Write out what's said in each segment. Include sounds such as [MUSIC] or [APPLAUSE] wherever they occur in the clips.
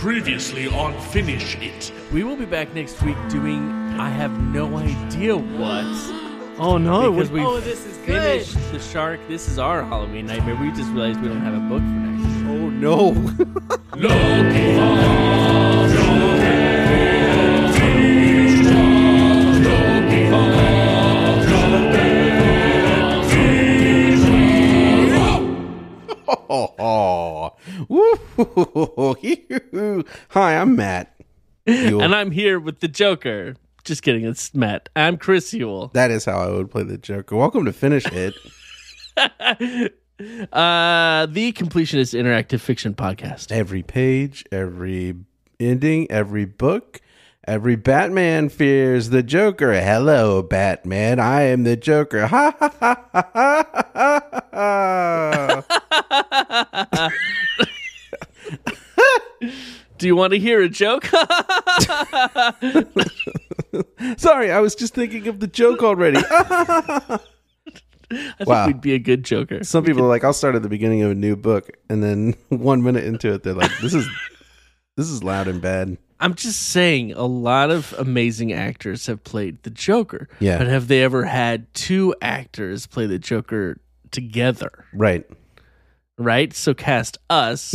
Previously on Finish It. We will be back next week doing I have no idea what. Oh no! Because we, we oh, this is good. finished the shark. This is our Halloween nightmare. We just realized we don't have a book for next week. Oh no! [LAUGHS] Loki oh, [LAUGHS] Hi, I'm Matt. Yule. And I'm here with the Joker. Just kidding. It's Matt. I'm Chris Yule. that is how I would play the Joker. Welcome to Finish It. [LAUGHS] Uh, the Completionist Interactive Fiction Podcast. every page, every ending, every book, every Batman fears the Joker. Hello, Batman. I am the Joker. Ha ha ha ha ha ha. ha. [LAUGHS] Do you want to hear a joke? [LAUGHS] Sorry, I was just thinking of the joke already. [LAUGHS] I think Wow. we'd be a good Joker. Some people are like, I'll start at the beginning of a new book, and then [LAUGHS] one minute into it, they're like, "This is this is loud and bad." I'm just saying, a lot of amazing actors have played the Joker. Yeah. But have they ever had two actors play the Joker together? Right? Right? So cast us.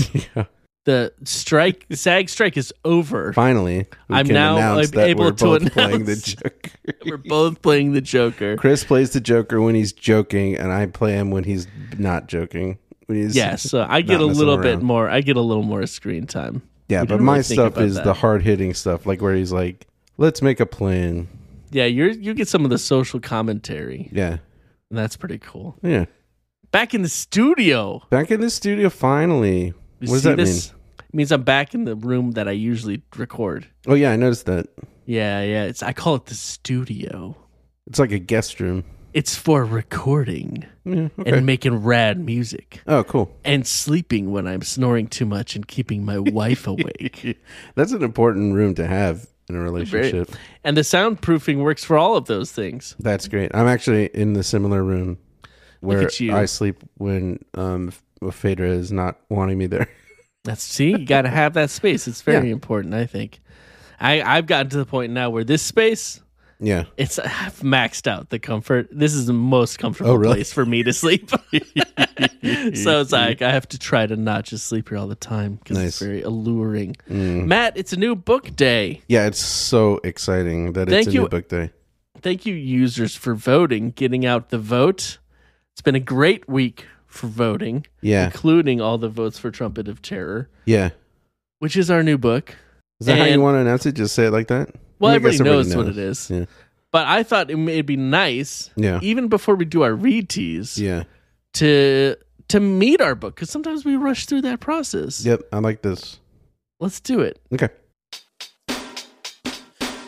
The strike, SAG strike is over. Finally, I'm now announce able we're to both playing the Joker. [LAUGHS] We're both playing the Joker. Chris plays the Joker when he's joking, and I play him when he's not joking. When he's Yeah, so I get a little bit more. I get a little more screen time. Yeah, We but my really stuff is that. the hard hitting stuff, like where he's like, "Let's make a plan." Yeah, you're you get some of the social commentary, Yeah, and that's pretty cool. yeah. Back in the studio. Back in the studio finally. You what does that this? It means I'm back in the room that I usually record. Oh yeah, I noticed that. Yeah, yeah. It's I call it the studio. It's like a guest room. It's for recording Yeah, okay. and making rad music oh, cool. and sleeping when I'm snoring too much and keeping my wife awake. [LAUGHS] That's an important room to have in a relationship. and the soundproofing works for all of those things. That's great. I'm actually in the similar room where. I sleep when um Phaedra is not wanting me there. [LAUGHS] That's see, you got to have that space. It's very Yeah. important, I think. I I've gotten to the point now where this space yeah. it's I've maxed out the comfort. This is the most comfortable Oh, really? place for me to sleep. [LAUGHS] so it's like I have to try to not just sleep here all the time because it's Nice. Mm. very alluring. Matt, it's a new book day. Yeah, it's so exciting that Thank it's a you. new book day. Thank you, users, for voting, getting out the vote. It's been a great week for voting, Yeah. including all the votes for Trumpet of Terror, Yeah. which is our new book. Is that how you want to announce it? Just say it like that? Well, I everybody knows what it is. Yeah. But I thought it may be nice, Yeah. even before we do our read tease, Yeah. to to meet our book because sometimes we rush through that process. Yep. I like this. Let's do it. Okay.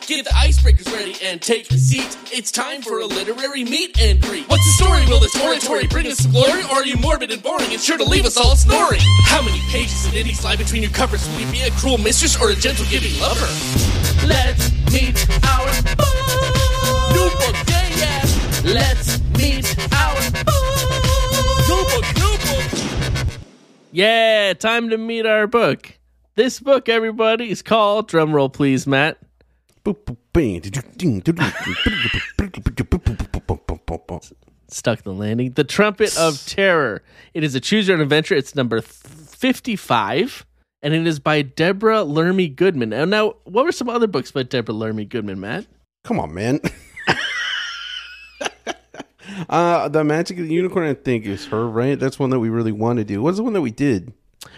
Get the icebreakers ready and take a seat. It's time for a literary meet and greet. What's the story? Will this oratory bring us some glory? Or are you morbid and boring and sure to leave us all snoring? How many pages and ditties lie between your covers? Will you be a cruel mistress or a gentle giving lover? Let's meet our book. New book, yeah. Let's meet our book. New book, new book. Yeah, time to meet our book. This book, everybody, is called drumroll, please, Matt. Stuck the landing. The Trumpet of Terror. It is a choose your own adventure. It's number 55, and it is by Deborah Lerme Goodman. And now, what were some other books by Deborah Lerme Goodman, Matt? Come on, man. [LAUGHS] uh the Magic of the Unicorn, I think, is her, right? That's one that we really want to do. What's the one that we did?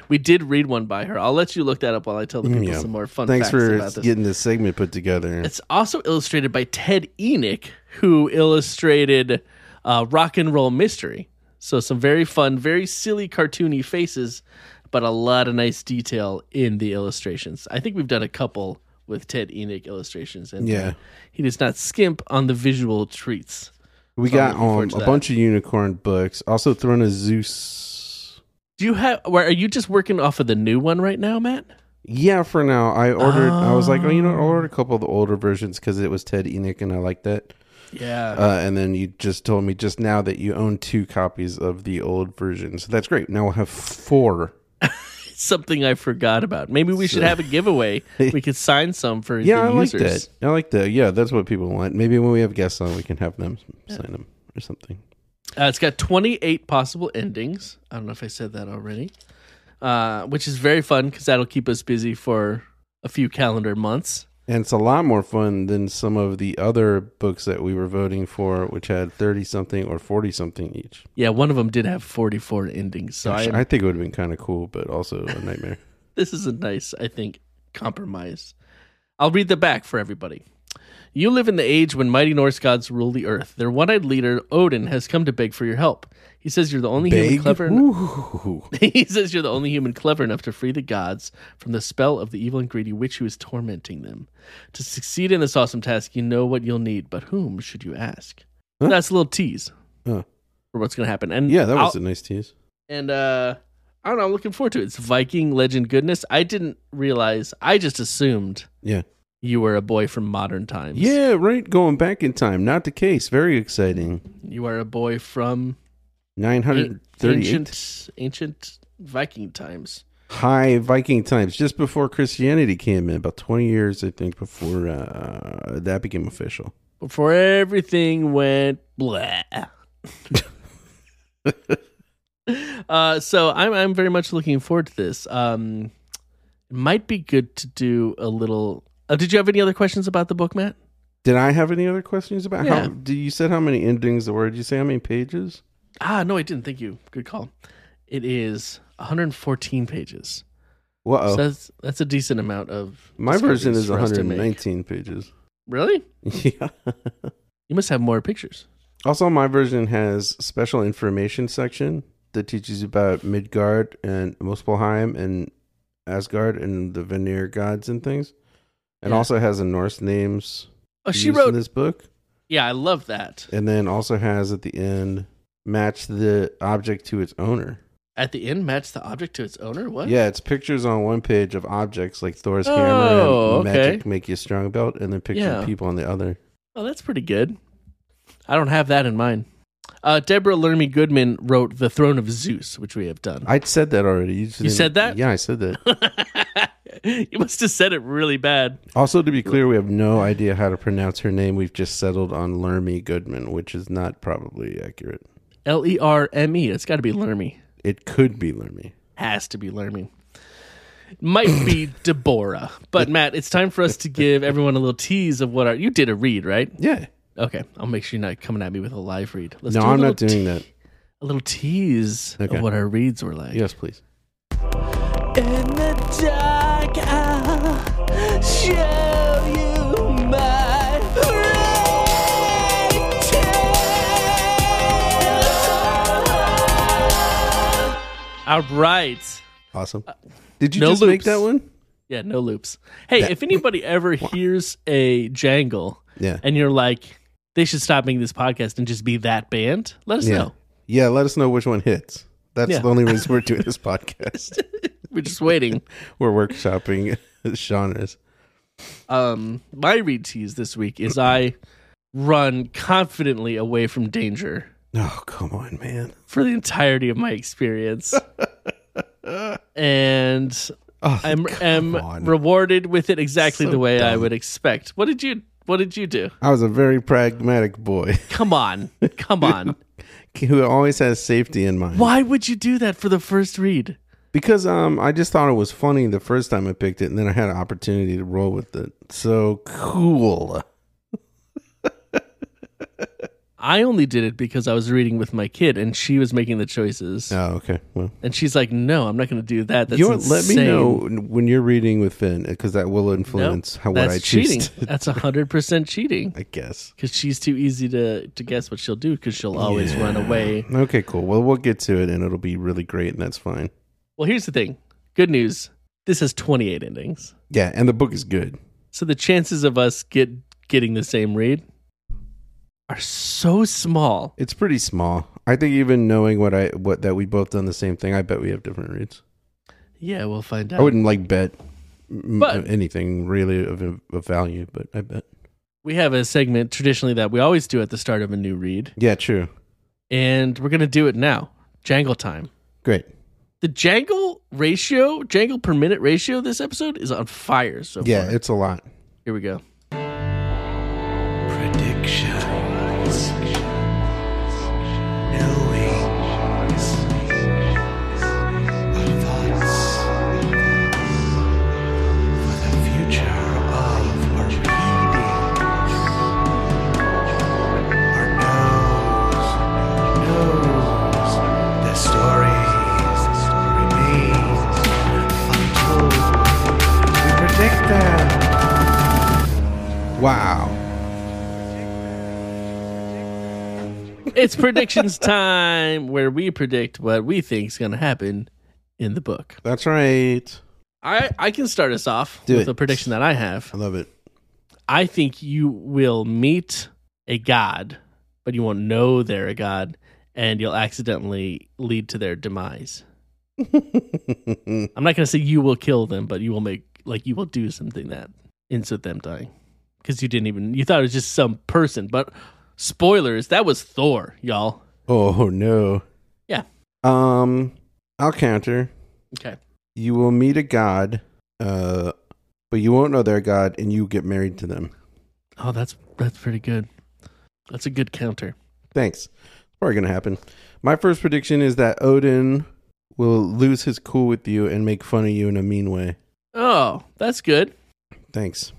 We did read one by her. I'll let you look that up while I tell the people Yeah. some more fun Thanks facts for about this. getting this segment put together. It's also illustrated by Ted Enik, who illustrated uh, Rock and Roll Mystery. So some very fun, very silly, cartoony faces, but a lot of nice detail in the illustrations. I think we've done a couple with Ted Enik illustrations, and Yeah. he does not skimp on the visual treats. we so got um, a bunch of unicorn books. Also, Throne of Zeus. Do you have? Where are you just working off of the new one right now, Matt? Yeah, for now. I ordered. I was like, oh, you know, I'll order a couple of the older versions because it was Ted Enik, and I liked that. Yeah. Uh, and then you just told me just now that you own two copies of the old version, so that's great. Now we'll have four. [LAUGHS] something I forgot about. Maybe we should So- have a giveaway. [LAUGHS] we could sign some for Yeah, the I like users. that. I like that. Yeah, that's what people want. Maybe when we have guests on, we can have them sign them or something. Uh, it's got 28 possible endings. I don't know if I said that already, uh, which is very fun because that'll keep us busy for a few calendar months. And it's a lot more fun than some of the other books that we were voting for, which had 30 something or 40 something each. Yeah, one of them did have 44 endings. So Gosh, I, I think it would have been kind of cool, but also a nightmare. [LAUGHS] this is a nice, I think, compromise. I'll read the back for everybody. You live in the age when mighty Norse gods rule the earth. Their one eyed leader, Odin, has come to beg for your help. He says you're the only human clever. Ooh. [LAUGHS] he says you're the only human clever enough to free the gods from the spell of the evil and greedy witch who is tormenting them. To succeed in this awesome task, you know what you'll need, but whom should you ask? Huh? That's a little tease Huh. for what's going to happen. And Yeah, that was I'll- a nice tease. and uh, I don't know. I'm looking forward to it. It's Viking legend goodness. I didn't realize. I just assumed Yeah. You were a boy from modern times. Yeah, right. Going back in time. Not the case. Very exciting. you are a boy from an- 938. ancient ancient Viking times. high Viking times, just before Christianity came in, about 20 years, I think, before uh, that became official. before everything went blah. [LAUGHS] uh, so I'm I'm very much looking forward to this. Um, it might be good to do a little. Uh, did you have any other questions about the book, Matt? Did I have any other questions about Yeah. how? Did you said how many endings there were? Did you say how many pages? Ah, no, I didn't. Thank you. Good call. It is 114 pages. Well, So that's that's a decent amount of. my version is for us to make. 119 pages. Really? [LAUGHS] yeah. You must have more pictures. Also, my version has special information section that teaches you about Midgard and Muspelheim and Asgard and the Vanir gods and things. And Yeah. also has the Norse names Oh, she wrote. in this book. Yeah, I love that. and then also has at the end match the object to its owner. At the end, match the object to its owner. What? Yeah, it's pictures on one page of objects like Thor's Oh, hammer and okay. magic make you strong belt, and then picture Yeah. of people on the other. Oh, that's pretty good. I don't have that in mind. Uh, Deborah Lerme Goodman wrote The Throne of Zeus, which we have done. I said that already. You, You said that? Yeah, I said that. [LAUGHS] you must have said it really bad. also, to be clear, we have no idea how to pronounce her name. We've just settled on Lerme Goodman, which is not probably accurate. L E R M E. It's got to be Lermy. It could be Lermy. Has to be Lermy. Might be [LAUGHS] Deborah. But Matt, it's time for us to give everyone a little tease of what our. You did a read, right? Yeah. Okay, I'll make sure you're not coming at me with a live read. Let's no, do a I'm little not doing te- that. A little tease Okay. of what our reads were like. Yes, please. In the dark, I'll show you my All right. Awesome. Did you Uh, no just make loops. that one? Yeah, no loops. Hey, if anybody ever [LAUGHS] hears a jangle Yeah. and you're like, they should stop making this podcast and just be that band, let us Yeah. know. Yeah, let us know which one hits. That's Yeah. the only reason we're doing this [LAUGHS] podcast. [LAUGHS] We're just waiting. we're workshopping [LAUGHS] genres. um, my read tease this week is I run confidently away from danger Oh, come on, man. for the entirety of my experience. and Oh, I'm am rewarded with it exactly So the way I would expect. What did you what did you do? I was a very pragmatic boy [LAUGHS] Come on. Come on. [LAUGHS] who always has safety in mind. Why would you do that for the first read? Because um, I just thought it was funny the first time I picked it, and then I had an opportunity to roll with it. So cool. [LAUGHS] I only did it because I was reading with my kid and she was making the choices. Oh, okay. Well, And she's like, "No, I'm not going to do that." That's you? Let me know when you're reading with Finn, because that will influence how what I choose. cheating. to- That's hundred percent cheating [LAUGHS] I guess. because she's too easy to to guess what she'll do because she'll always run away. Okay, cool. Well, we'll get to it, and it'll be really great, and that's fine. Well, here's the thing. Good news. This has 28 endings. Yeah, and the book is good. So the chances of us get getting the same read are so small. It's pretty small. I think even knowing what I what that we both done the same thing, I bet we have different reads. Yeah, we'll find out. I wouldn't like bet But- anything really of, of value, but I bet. we have a segment traditionally that we always do at the start of a new read, Yeah, true. and we're going to do it now. Jangle time. Great. The jangle ratio, jangle per minute ratio this episode is on fire so Yeah, far. it's a lot. Here we go. Wow. It's predictions [LAUGHS] time where we predict what we think is going to happen in the book. That's right. I, I can start us off Do with it. a prediction that I have. I love it. I think you will meet a god, but you won't know they're a god, and you'll accidentally lead to their demise. [LAUGHS] I'm not going to say you will kill them, but you will make like you will do something that ends with them dying because you didn't even you thought it was just some person. But spoilers, that was Thor, y'all. oh no. Yeah. Um, I'll counter. Okay. You will meet a god, uh, but you won't know they're god, and you get married to them. Oh, that's that's pretty good. That's a good counter. Thanks. It's probably gonna happen. My first prediction is that Odin will lose his cool with you and make fun of you in a mean way. Oh, that's good. Thanks.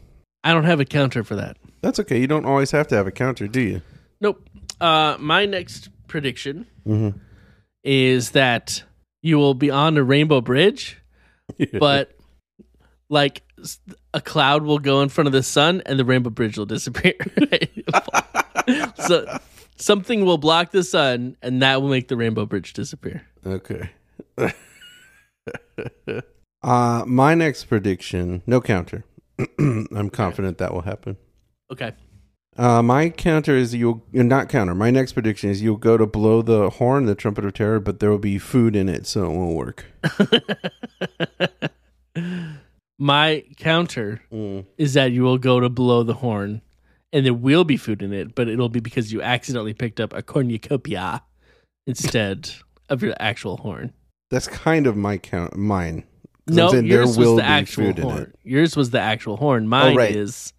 I don't have a counter for that. That's okay. You don't always have to have a counter, do you? Nope. Uh, my next prediction Mm-hmm. is that you will be on a rainbow bridge, [LAUGHS] but like a cloud will go in front of the sun and the rainbow bridge will [LAUGHS] disappear. [LAUGHS] so something will block the sun and that will make the rainbow bridge disappear. Okay. uh my next prediction, no counter. [CLEARS THROAT] I'm confident that will happen. Okay. Uh my counter is you'll uh, not counter. My next prediction is you'll go to blow the horn, the trumpet of terror, but there will be food in it, so it won't work. [LAUGHS] My counter Mm. is that you will go to blow the horn and there will be food in it, but it'll be because you accidentally picked up a cornucopia instead of your actual horn. That's kind of my count mine. No, saying yours was the actual horn. Yours was the actual horn. Mine right. is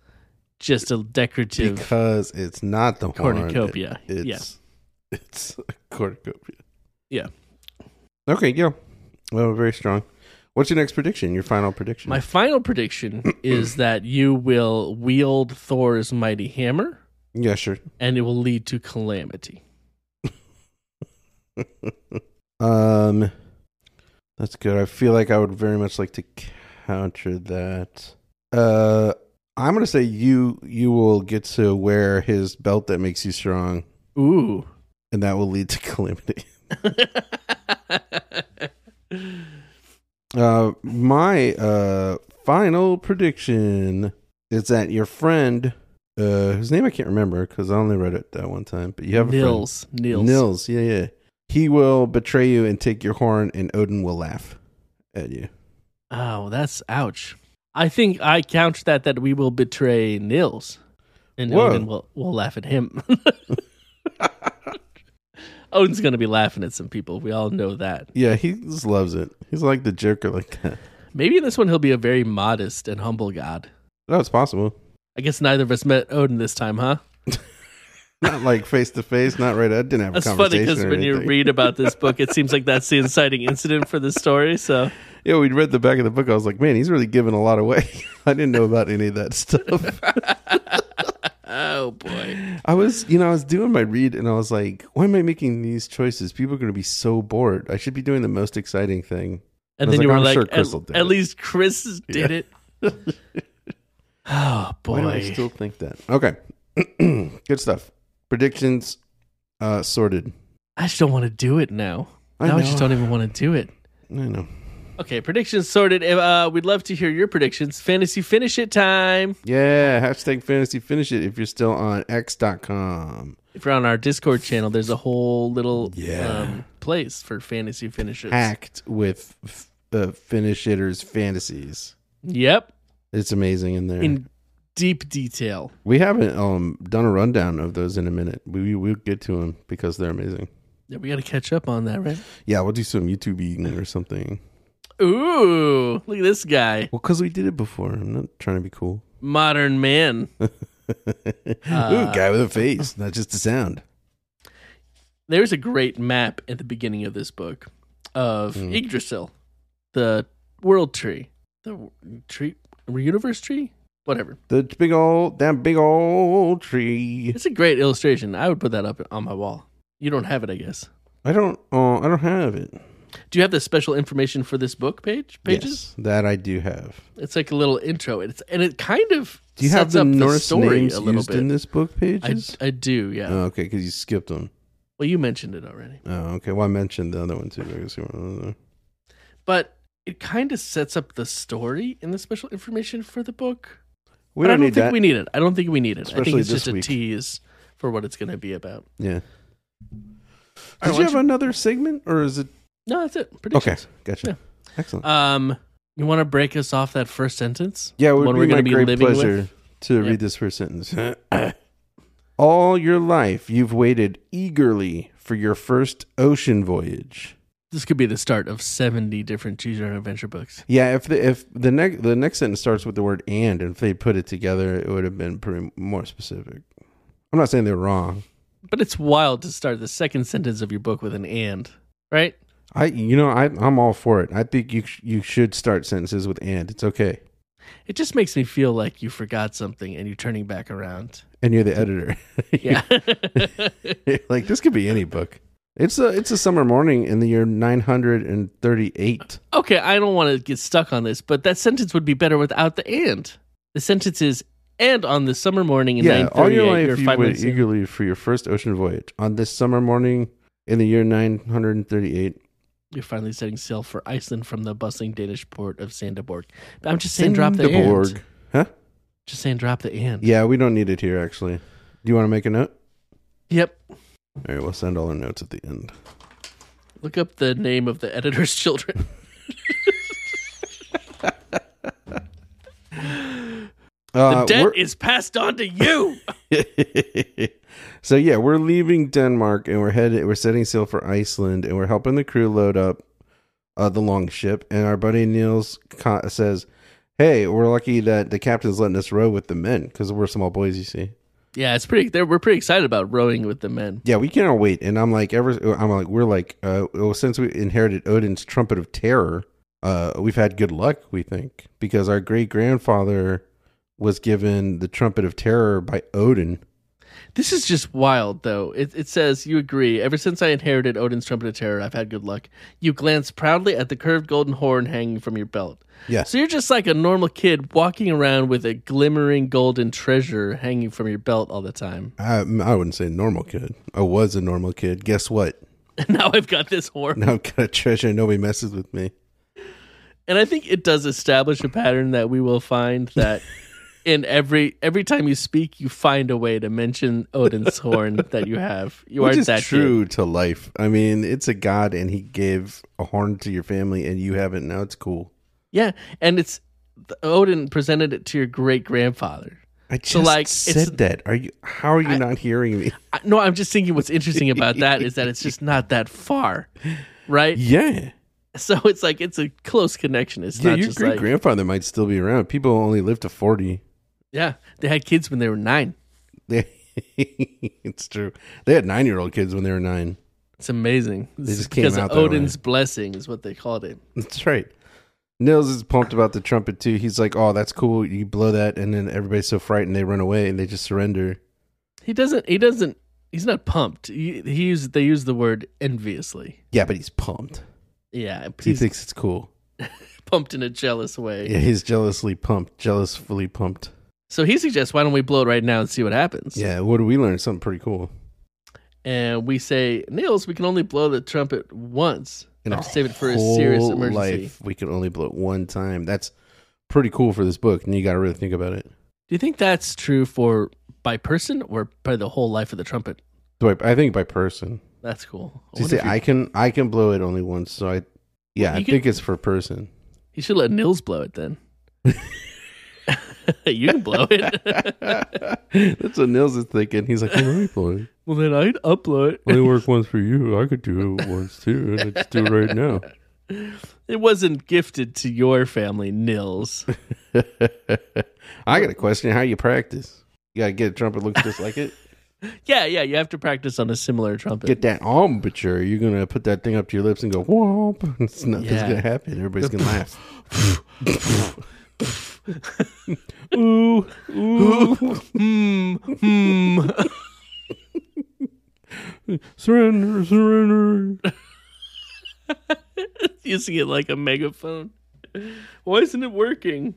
just a decorative Because it's not the horn. cornucopia. It- yeah. it's [LAUGHS] it's a cornucopia. Yeah. Okay, yeah. Well, very strong. What's your next prediction? Your final prediction? My final prediction [CLEARS THROAT] is that you will wield Thor's mighty hammer yeah, sure. and it will lead to calamity. [LAUGHS] Um, that's good. I feel like I would very much like to counter that. Uh, I'm gonna say you you will get to wear his belt that makes you strong, Ooh. and that will lead to [LAUGHS] calamity. [LAUGHS] Uh, my uh final prediction is that your friend, uh, whose name I can't remember because I only read it that one time, but you have a friend. Nils. Nils. Nils, yeah, yeah. He will betray you and take your horn, and Odin will laugh at you. Oh, that's ouch. I think I count that that we will betray Nils, and Whoa. Odin will will laugh at him. [LAUGHS] Odin's gonna be laughing at some people. We all know that. Yeah, he just loves it. He's like the Joker, like that. Maybe in this one he'll be a very modest and humble god. No, it's possible. I guess neither of us met Odin this time, huh? Not like face to face. Not right. I didn't have That's a funny because when you read about this book, it seems like that's the [LAUGHS] inciting incident for the story. So yeah, we read the back of the book. I was like, man, he's really giving a lot away. [LAUGHS] I didn't know about any of that stuff. [LAUGHS] Oh boy. I was, you know, I was doing my read and I was like, why am I making these choices? People are going to be so bored. I should be doing the most exciting thing. And was then you like, were like, sure at, Crystal did at least Chris did it. oh do I still think that? Okay. [CLEARS THROAT] Good stuff. Predictions uh sorted. I just don't want to do it now. I now I know. just don't even want to do it. I know. Okay, predictions sorted. Uh, we'd love to hear your predictions. Fantasy finish it time. Yeah, hashtag fantasy finish it if you're still on x.com. If you're on our Discord channel, there's a whole little Yeah. um, place for fantasy finishes. Hacked with f- uh, finish hitters fantasies. Yep, It's amazing in there. in deep detail. we haven't um done a rundown of those in a minute. We we'll get to them because they're amazing. Yeah, we got to catch up on that, right? Yeah, we'll do some YouTube eating or something. Ooh, look at this guy, Well, because we did it before. I'm not trying to be cool. modern man. [LAUGHS] Ooh, guy with a face, not just a sound. There's a great map at the beginning of this book of Hmm. Yggdrasil, the world tree, the tree, universe tree, whatever. The big old, that big old tree. It's a great illustration. I would put that up on my wall. You don't have it, I guess. I don't, uh, I don't have it. Do you have the special information for this book page pages? Yes, that I do have. It's like a little intro. It's and it kind of Do you have sets the up Norse story names a little used bit. in this book I, pages? I do, yeah. oh, okay, because you skipped them. well, you mentioned it already, Oh, okay. Well, I mentioned the other one too. I guess you want but it kind of sets up the story in the special information for the book. We but don't I don't need think that. we need it. I don't think we need it. I think it's this just a week. tease for what it's going to be about. yeah. All right, Did why you don't have another segment, or is it No, that's it. okay? Gotcha. Yeah. Excellent. Um, you want to break us off that first sentence? yeah, it would be we're my gonna be great living with? to Yep. read this first sentence. [CLEARS THROAT] All your life, you've waited eagerly for your first ocean voyage. This could be the start of seventy different choose your own adventure books. Yeah, if the if the next the next sentence starts with the word and, and if they put it together, it would have been pretty more specific. I'm not saying they're wrong. But it's wild to start the second sentence of your book with an and, right? I you know I I'm all for it. I think you sh- you should start sentences with and. It's okay. It just makes me feel like you forgot something and you're turning back around. And you're the editor. [LAUGHS] Yeah. [LAUGHS] like this could be any book. It's a it's a summer morning in the year 938. okay, I don't want to get stuck on this, but that sentence would be better without the and. The sentence is and on the summer morning in Yeah, all your 938, life you're you five waited minutes in. eagerly for your first ocean voyage. On this summer morning in the year 938, You're finally setting sail for Iceland from the bustling Danish port of Sandeborg. But I'm just saying, drop the and. Huh? Just saying, drop the and. Yeah, we don't need it here actually. Do you want to make a note? Yep. All right, we'll send all our notes at the end. Look up the name of the editor's children. [LAUGHS] The Uh, debt is passed on to you. [LAUGHS] so yeah, we're leaving Denmark and we're headed. We're setting sail for Iceland and we're helping the crew load up uh, the long ship. And our buddy Niels says, "Hey, we're lucky that the captain's letting us row with the men because we're small boys. You see." Yeah, it's pretty. We're pretty excited about rowing with the men. Yeah, we cannot wait. And I'm like, ever, I'm like, we're like, uh, well, since we inherited Odin's trumpet of terror, uh, we've had good luck. We think because our great grandfather was given the trumpet of terror by Odin. This is just wild, though. It, it says, You agree. Ever since I inherited Odin's trumpet of terror, I've had good luck. You glance proudly at the curved golden horn hanging from your belt. Yeah. So you're just like a normal kid walking around with a glimmering golden treasure hanging from your belt all the time. I, I wouldn't say normal kid. I was a normal kid. Guess what? [LAUGHS] Now I've got this horn. Now I've got a treasure. Nobody messes with me. And I think it does establish a pattern that we will find that [LAUGHS] in every every time you speak, you find a way to mention Odin's [LAUGHS] horn that you have. You Which are that true to life. I mean, it's a god, and he gave a horn to your family, and you have it now. It's cool. Yeah, and it's Odin presented it to your great grandfather. I just So, like, said that. Are you? How are you not hearing me? I, no, I'm just thinking what's interesting about that is that it's just [LAUGHS] not that far, right? Yeah. So it's like it's a close connection. It's Yeah, not your great like grandfather might still be around. People only live to forty. Yeah, they had kids when they were nine. They, [LAUGHS] it's true. They had nine year old kids when they were nine. It's amazing. They just came because out of Odin's blessing is what they called it. That's right. Nils is pumped about the trumpet too. He's like, "Oh, that's cool. You blow that, and then everybody's so frightened they run away and they just surrender." He doesn't. He doesn't. He's not pumped. He, he used. They use the word enviously. Yeah, but he's pumped. Yeah, He thinks it's cool. [LAUGHS] pumped in a jealous way. Yeah, he's jealously pumped, jealously pumped. So he suggests, why don't we blow it right now and see what happens? Yeah, what do we learn? Something pretty cool. And we say, Niels, we can only blow the trumpet once. In have to save it for a serious emergency. Life, we can only blow it one time. That's pretty cool for this book, and you got to really think about it. Do you think that's true for by person or by the whole life of the trumpet? So I, I think by person. That's cool. I say I can, I can blow it only once. So I, yeah, You I can- think it's for person. you should let Nils blow it then. [LAUGHS] [LAUGHS] you can blow it. [LAUGHS] That's what Nils is thinking. He's like, well, let me play. well, then I'd upload it. Only work once for you. I could do it once too, let's do it right now. It wasn't gifted to your family, Nils. [LAUGHS] I got a question. How you practice? You gotta get a trumpet that looks just like it. Yeah, yeah, you have to practice on a similar trumpet. Get that embouchure. You're gonna put that thing up to your lips and go whoop. It's nothing's Yeah. gonna happen. Everybody's gonna laugh. Ooh, ooh, hmm, hmm. [LAUGHS] Surrender, surrender. [LAUGHS] Using it like a megaphone. Why isn't it working?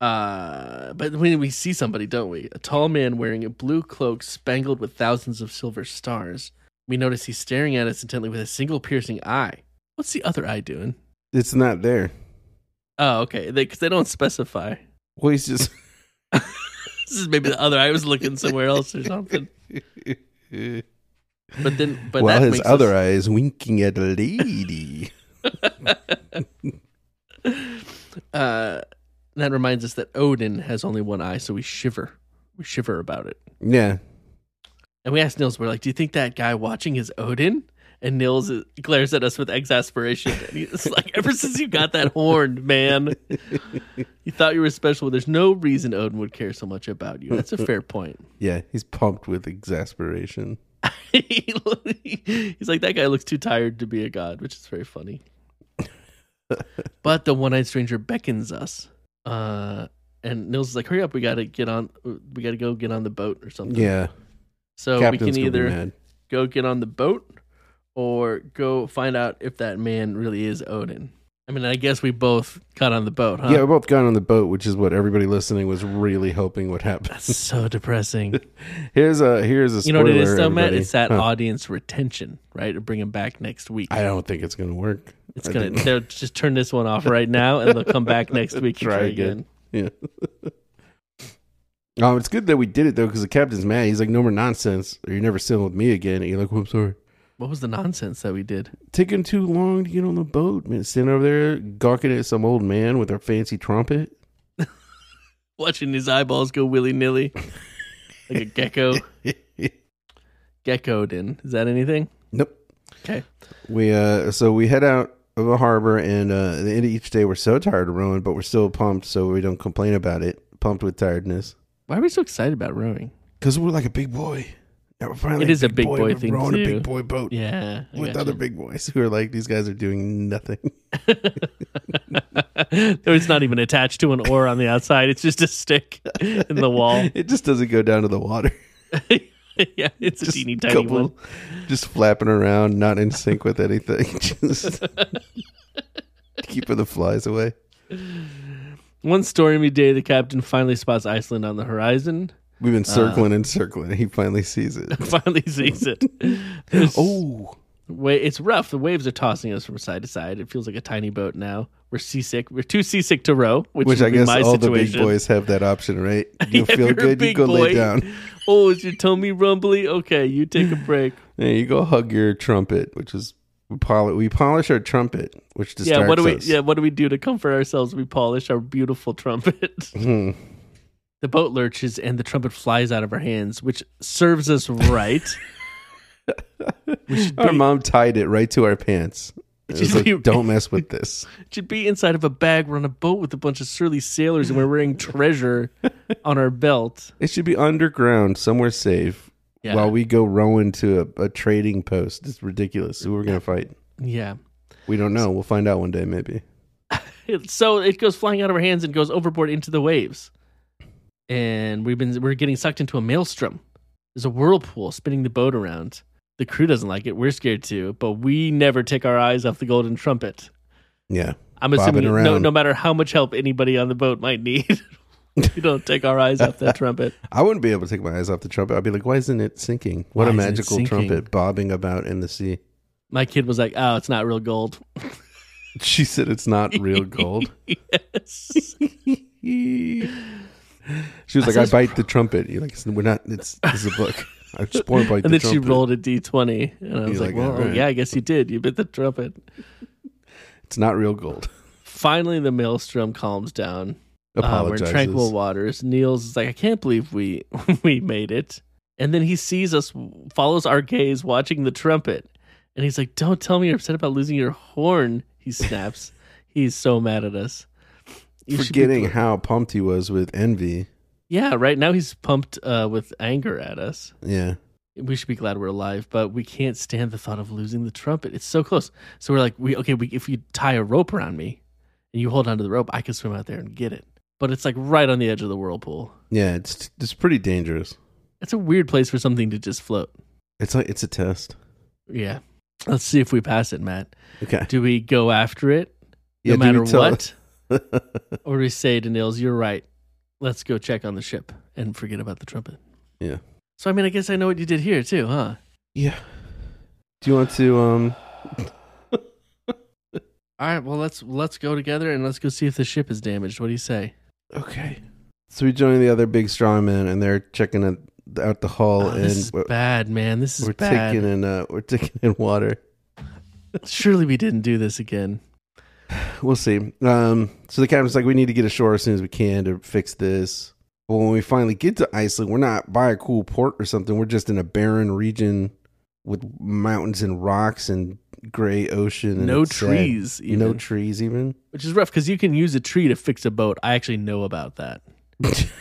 Uh, but when we see somebody, don't we? A tall man wearing a blue cloak spangled with thousands of silver stars. We notice he's staring at us intently with a single piercing eye. What's the other eye doing? It's not there. Oh, okay. Because they, don't specify. Well, he's just. [LAUGHS] [LAUGHS] This is maybe the other eye was looking somewhere else or something. But then, but While that his other us, eye is winking at a lady. [LAUGHS] uh, that reminds us that Odin has only one eye, so we shiver. We shiver about it. yeah. And we asked Nils, we're like, do you think that guy watching is Odin? And Nils glares at us with exasperation. And he's like, ever since you got that horn, man, you thought you were special. There's no reason Odin would care so much about you. That's a fair point. [LAUGHS] Yeah. He's pumped with exasperation. [LAUGHS] he's like, that guy looks too tired to be a god, which is very funny. [LAUGHS] but the one eyed stranger beckons us. Uh, and Nils is like, hurry up. We got to get on. We got to go get on the boat or something. Yeah. So Captain's we can either go get on the boat or go find out if that man really is Odin. I mean, I guess we both got on the boat, huh? Yeah, we both got on the boat, which is what everybody listening was really hoping would happen. That's so [LAUGHS] depressing. Here's a here's a you know what it is, spoiler, though, Matt? It's that Huh. audience retention, right? To bring them back next week. I don't think it's gonna work. it's I gonna. They'll just turn this one off right now, and they'll come back next [LAUGHS] week. and Try try again. again. Yeah. um, [LAUGHS] it's good that we did it though, because the captain's mad. He's like, "No more nonsense, or you're never sailing with me again." And you're like, "Well, I'm sorry." What was the nonsense that we did? Taking too long to get on the boat, man. Standing over there gawking at some old man with a fancy trumpet. [LAUGHS] Watching his eyeballs go willy nilly, [LAUGHS] like a gecko. Gecko Odin. Is that anything? Nope. Okay. We uh, so we head out of the harbor, and uh, at the end of each day, we're so tired of rowing, but we're still pumped, so we don't complain about it. Pumped with tiredness, Why are we so excited about rowing? because we're like a big boy. Now we're finally It is a big boy We're thing, rowing a too. big boy boat Yeah. I with gotcha. other big boys who are like these guys are doing nothing. [LAUGHS] [LAUGHS] it's not even attached to an oar on the outside. It's just a stick in the wall. [LAUGHS] It just doesn't go down to the water. yeah, it's a Just teeny tiny couple- one. Just flapping around, not in sync with anything. Just keeping the flies away. One stormy day, the captain finally spots Iceland on the horizon. We've Uh. been circling and circling, and he finally sees it. [LAUGHS] Finally sees it. [LAUGHS] Oh, wa- it's rough. The waves are tossing us from side to side. It feels like a tiny boat now. We're seasick. We're too seasick to row, which, which I guess my all situation. the big boys have that option, right? [LAUGHS] You If feel good, you go lay down. Oh, is your tummy rumbly? Okay, you take a break. Yeah, you go hug your trumpet, which is we polish. We polish our trumpet, which yeah, what do we? us. Yeah, what do we do to comfort ourselves? We polish our beautiful trumpet. Hmm. The boat lurches and the trumpet flies out of our hands, which serves us right. [LAUGHS] Our mom tied it right to our pants. It was like, be- [LAUGHS] don't mess with this. It should be inside of a bag. We're on a boat with a bunch of surly sailors, and we're wearing [LAUGHS] treasure on our belt. It should be underground, somewhere safe, Yeah, while we go rowing to a, a trading post. It's ridiculous. Who we're gonna fight? yeah. We don't know. We'll find out one day, maybe. So it goes flying out of our hands and goes overboard into the waves. And we've been we're getting sucked into a maelstrom. There's a whirlpool spinning the boat around. The crew doesn't like it. We're scared too, but we never take our eyes off the golden trumpet. Yeah. I'm assuming no, no matter how much help anybody on the boat might need, [LAUGHS] we don't take our eyes off that trumpet. [LAUGHS] I wouldn't be able to take my eyes off the trumpet. I'd be like, why isn't it sinking? What Why a magical trumpet bobbing about in the sea. My kid was like, "Oh, it's not real gold." [LAUGHS] She said it's not real gold. yes. She was I like, I bite the trumpet. You're like, "It's- we're not, it's, this is a book. I just bite And the then she rolled a d20, and I was He's like, like, "Well, "All right." yeah, I guess you did. You bit the trumpet." It's not real gold. Finally, the maelstrom calms down. Uh, we're in tranquil waters. Niels is like, I can't believe we [LAUGHS] we made it. And then he sees us, follows our gaze, watching the trumpet, and he's like, "Don't tell me you're upset about losing your horn." He snaps. [LAUGHS] he's so mad at us. Should be Forgetting how pumped he was with envy. yeah, right now he's pumped uh, with anger at us. Yeah. We should be glad we're alive, but we can't stand the thought of losing the trumpet. It's so close. So we're like, we okay. We, if you tie a rope around me and you hold onto the rope, I can swim out there and get it. But it's like right on the edge of the whirlpool. Yeah, it's it's pretty dangerous. It's a weird place for something to just float. It's like it's a test. Yeah. Let's see if we pass it, Matt. Okay. Do we go after it no Yeah, matter what? [LAUGHS] or we say to Nils, you're right. Let's go check on the ship and forget about the trumpet. Yeah. So I mean I guess I know what you did here too, huh? Yeah. Do you want to um [LAUGHS] All right, well let's let's go together and let's go see if the ship is damaged. What do you say? Okay. So we join the other big strong men and they're checking it out the hull Oh, and this is bad, man. This is we're bad. taking in uh we're taking in water. Surely we didn't do this again. We'll see. Um so the captain's like we need to get ashore as soon as we can to fix this. But when we finally get to Iceland, we're not by a cool port or something. We're just in a barren region with mountains and rocks and gray ocean and No trees, even. No trees even. Which is rough because you can use a tree to fix a boat. I actually know about that. [LAUGHS]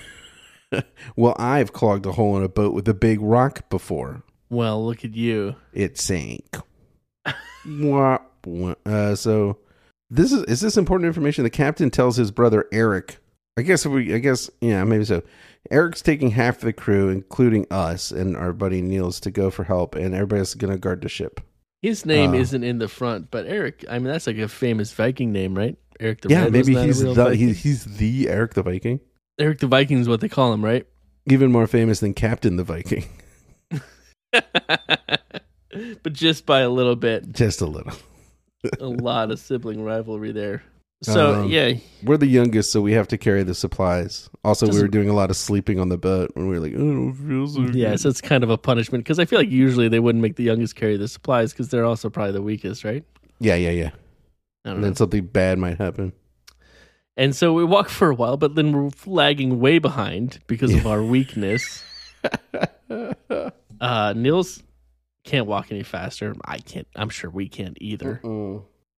Well, I've clogged a hole in a boat with a big rock before. Well, look at you. It sank. [LAUGHS] Uh, so this is is this important information? The captain tells his brother Eric. I guess if we, I guess, yeah, maybe so. Eric's taking half the crew, including us and our buddy Niels, to go for help, and everybody's gonna guard the ship. His name Uh, isn't in the front, but Eric. I mean, that's like a famous Viking name, right? Eric the yeah, Red. maybe wasn't that a he's the he, he's the Eric the Viking, Eric the Viking is what they call him, right? even more famous than Captain the Viking, [LAUGHS] but just by a little bit. just a little. [LAUGHS] A lot of sibling rivalry there. So Um, yeah, We're the youngest, so we have to carry the supplies. Also, we were doing a lot of sleeping on the boat when we were like, "Oh, don't feel so yeah. good." So it's kind of a punishment because I feel like usually they wouldn't make the youngest carry the supplies because they're also probably the weakest, right? yeah, yeah, yeah. I don't And know. then something bad might happen. And so we walk for a while, but then we're lagging way behind because of our weakness. [LAUGHS] Uh, Nils can't walk any faster. I can't. I'm sure we can't either.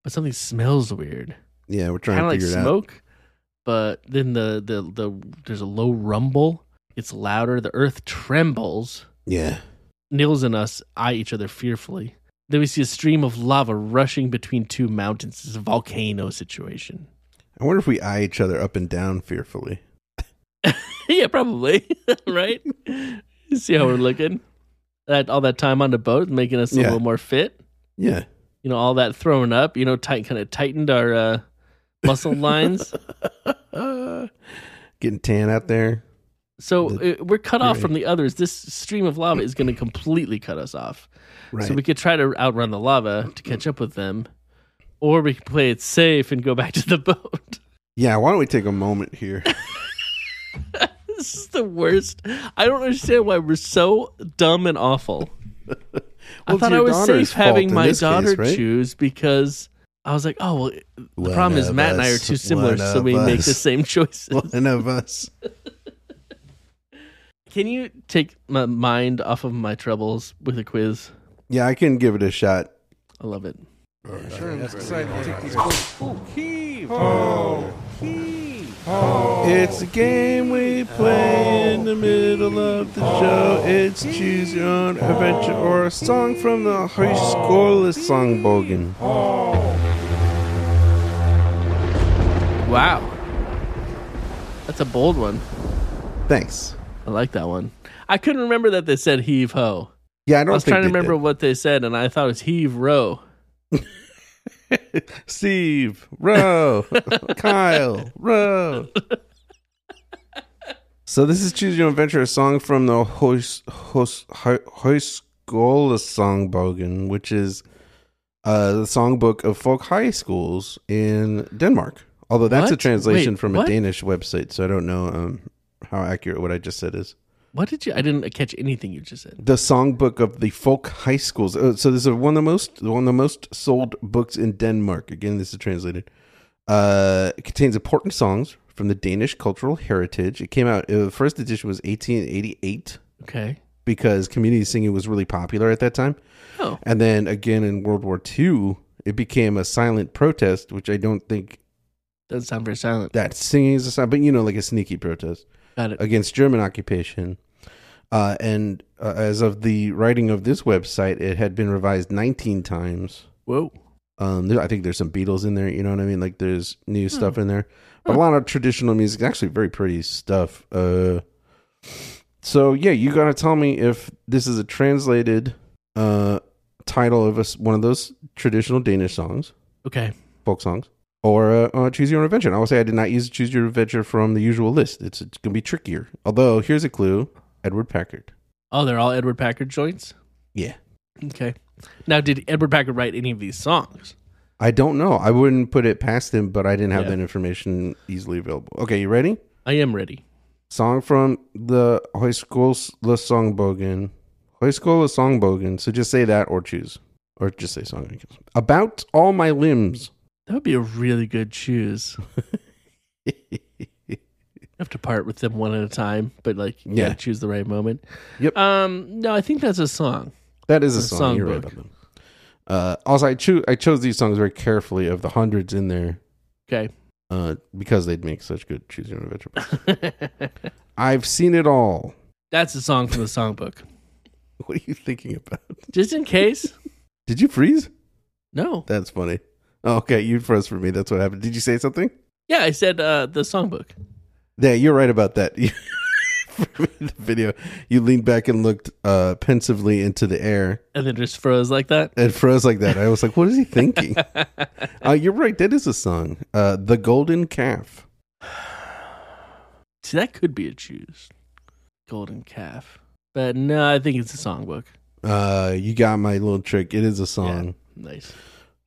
But something smells weird, Yeah, we're trying kind to of like figure it out. smoke. But then the, the the there's a low rumble. It's louder. The earth trembles. Yeah. Nils and us eye each other fearfully. Then we see a stream of lava rushing between two mountains. It's a volcano situation. I wonder if we eye each other up and down fearfully. [LAUGHS] yeah, probably. [LAUGHS] right? [LAUGHS] See how we're looking. That all that time on the boat making us a Yeah. little more fit. Yeah. You know, all that throwing up. You know, tight kind of tightened our uh, muscle [LAUGHS] lines. Getting tan out there. So The- we're cut off Right. from the others. This stream of lava is going to completely cut us off. Right. So we could try to outrun the lava to catch up with them, or we could play it safe and go back to the [LAUGHS] boat. yeah, why don't we take a moment here? [LAUGHS] this is the worst. I don't understand why we're so dumb and awful. I thought I was safe having my this case, daughter right? choose because I was like, oh well. The One problem is of Matt and I are too similar, One so of we make the same choices. [LAUGHS] One of us. Can you take my mind off of my troubles with a quiz? Yeah, I can give it a shot. I love it. It's a game we play in the middle of the show. It's choose your own adventure or a song from the High School Songbogen. Wow, that's a bold one. Thanks. I like that one. I couldn't remember that they said heave ho. Yeah, I I don't was think trying to remember what they said, and I thought it was heave row. [LAUGHS] [LAUGHS] Steve, Row, [LAUGHS] Kyle, Row. So this is Choose Your Own Adventure, a song from the High School Songbogen, which is uh, the songbook of folk high schools in Denmark. Although that's a translation Wait, from what? a Danish website, so I don't know um, how accurate what I just said is. What did you? I didn't catch anything you just said. The songbook of the folk high schools. Uh, so this is one of the most one of the most sold books in Denmark. Again, this is translated. Uh, it contains important songs from the Danish Cultural Heritage. It came out. uh, The first edition was 1888 Okay. because community singing was really popular at that time. Oh. And then again in World War II, it became a silent protest, which I don't think Doesn't sound very silent. that singing is a sign, but you know, like a sneaky protest Got it. against German occupation. Uh, and uh, as of the writing of this website, it had been revised 19 times. Whoa. Um, there, I think there's some Beatles in there. You know what I mean? Like there's new stuff in there, but a lot of traditional music. Actually, very pretty stuff. Uh, so yeah, you gotta tell me if this is a translated uh title of a one of those traditional Danish songs, Okay. folk songs, or uh, uh, choose your own adventure. And I will say I did not use choose your adventure from the usual list. It's, it's gonna be trickier. Although here's a clue: Edward Packard. Oh, they're all Edward Packard joints? Yeah. Okay. Now, did Edward Packard write any of these songs? I don't know. I wouldn't put it past him, but I didn't have Yeah. that information easily available. Okay, you ready? I am ready. Song from the Højskola Songbogen. Højskola Songbogen. So just say that or choose. Or just say song. About all my limbs. That would be a really good choose. [LAUGHS] have to part with them one at a time, but like you Yeah. gotta choose the right moment. Yep. Um, no, I think that's a song. That is a a song. You're right songbook. about them. Uh, also, I, cho- I chose these songs very carefully of the hundreds in there Okay. uh, because they'd make such good Choose Your Own Adventure books. [LAUGHS] I've seen it all. that's a song from the songbook. [LAUGHS] What are you thinking about? Just in case. [LAUGHS] Did you freeze? No. That's funny. Oh, okay, you froze for me. That's what happened. Did you say something? Yeah, I said uh, the songbook. Yeah, you're right about that. [LAUGHS] The video, you leaned back and looked uh, pensively into the air And then just froze like that. and froze like that. I was like, "What is he thinking?" [LAUGHS] uh, you're right. That is a song, uh, "The Golden Calf." See, that could be a choose. Golden calf. But no, I think it's a songbook. Uh, you got my little trick. It is a song. Nice.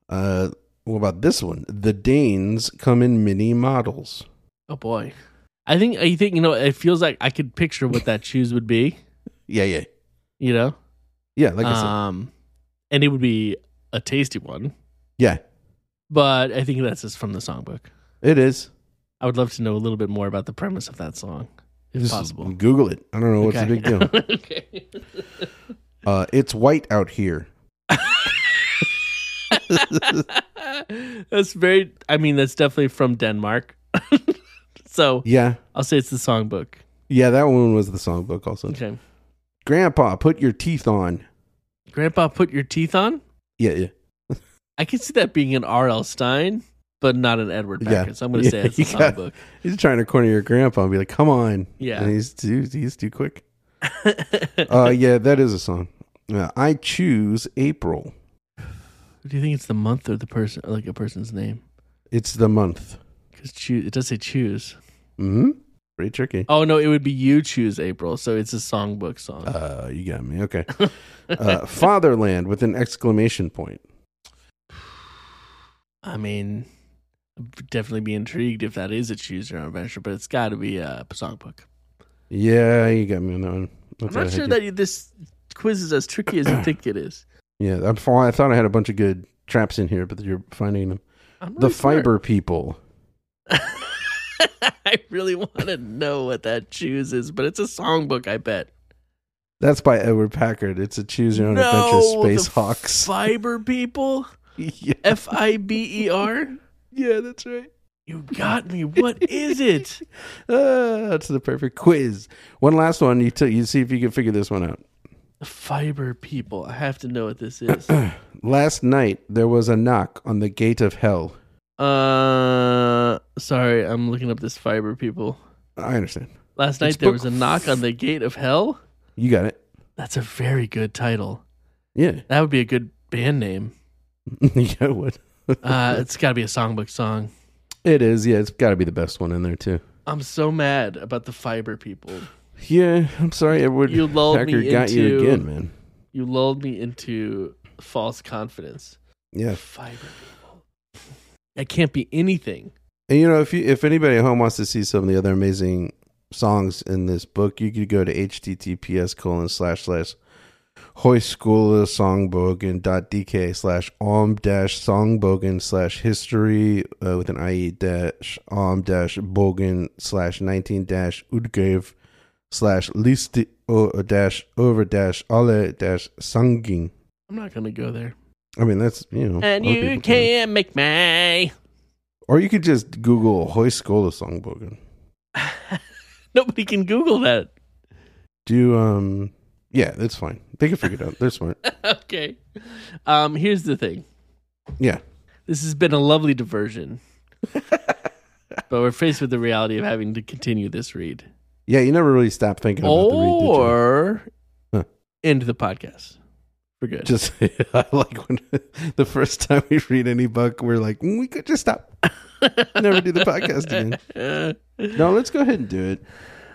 Uh, what about this one? The Danes come in mini models. Oh boy. I think I think you know it feels like I could picture what that [LAUGHS] choose would be, Yeah, yeah, you know? yeah. Like I said, Um and it would be a tasty one, yeah, but I think that's just from the songbook. it is. I would love to know a little bit more about the premise of that song, if Just possible. Google it. I don't know what's the big deal. [LAUGHS] okay. Uh, it's white out here. [LAUGHS] that's very I mean that's definitely from Denmark. So Yeah, I'll say it's the songbook. yeah. That one was the songbook also. Okay. Grandpa, put your teeth on. Grandpa put your teeth on? Yeah, yeah. I can see that being an R.L. Stine, but not an Edward Yeah. So I'm gonna [LAUGHS] Yeah, say it's the got- songbook. [LAUGHS] He's trying to corner your grandpa and be like, "Come on." Yeah. and he's too he's too quick. [LAUGHS] Uh, yeah, that is a song. Uh, I choose April. Do you think it's the month or the person, or like a person's name? It's the month. Because choose, it does say choose. Hmm. Pretty tricky. Oh no, it would be you choose April. So it's a songbook song. Uh, you got me. Okay. Uh, Fatherland with an exclamation point. [SIGHS] I mean, I'd definitely be intrigued if that is a choose your own adventure, but it's got to be a songbook. Yeah, you got me on that one. I'm not sure that you- this quiz is as tricky as you [COUGHS] think it is. Yeah, I'm, I thought I had a bunch of good traps in here, but you're finding them. I'm The really smart. fiber people. [LAUGHS] [LAUGHS] I really want to know what that choose is, but it's a songbook. I bet. That's by Edward Packard. It's a choose your own no, adventure Space Hawks. [LAUGHS] Fiber people. yeah. F I B E R. yeah, that's right. You got me. What is it? Uh, [LAUGHS] that's the perfect quiz. One last one. You, t- you see if you can figure this one out. Fiber people. I have to know what this is. [CLEARS THROAT] Last night there was a knock on the gate of hell. Uh, sorry, I'm looking up this fiber people. I understand. Last night It's there book was a knock on the gate of hell. You got it. That's a very good title. Yeah. That would be a good band name. [LAUGHS] yeah, it would. Uh, it's got to be a songbook song. It is. Yeah, it's got to be the best one in there too. I'm so mad about the fiber people. Yeah, I'm sorry, Edward You lulled Packard me got you into- again, man. You lulled me into false confidence. Yeah, Fiber people. That can't be anything. And you know if you if anybody at home wants to see some of the other amazing songs in this book, you could go to https colon slash slash Hoyskola Songbogen.dk slash om dash songbogen slash history uh, with an IE dash om dash bogen slash 19 dash udgave slash listi o dash over dash alle dash sanging. I'm not gonna go there. I mean, that's, you know. And you people can. can't make me. Or you could just Google Hoyskola Songbogen. [LAUGHS] Nobody can Google that. Do, um, yeah, that's fine. They can figure it out. They're smart. [LAUGHS] okay. Um, here's the thing. Yeah. This has been a lovely diversion. [LAUGHS] but we're faced with the reality of having to continue this read. Yeah, you never really stop thinking about the read. Or Huh. end the podcast. For good. Just [LAUGHS] I like when [LAUGHS] the first time we read any book, we're like, "Mm, we could just stop, [LAUGHS] never do the podcast again. Uh, No, let's go ahead and do it.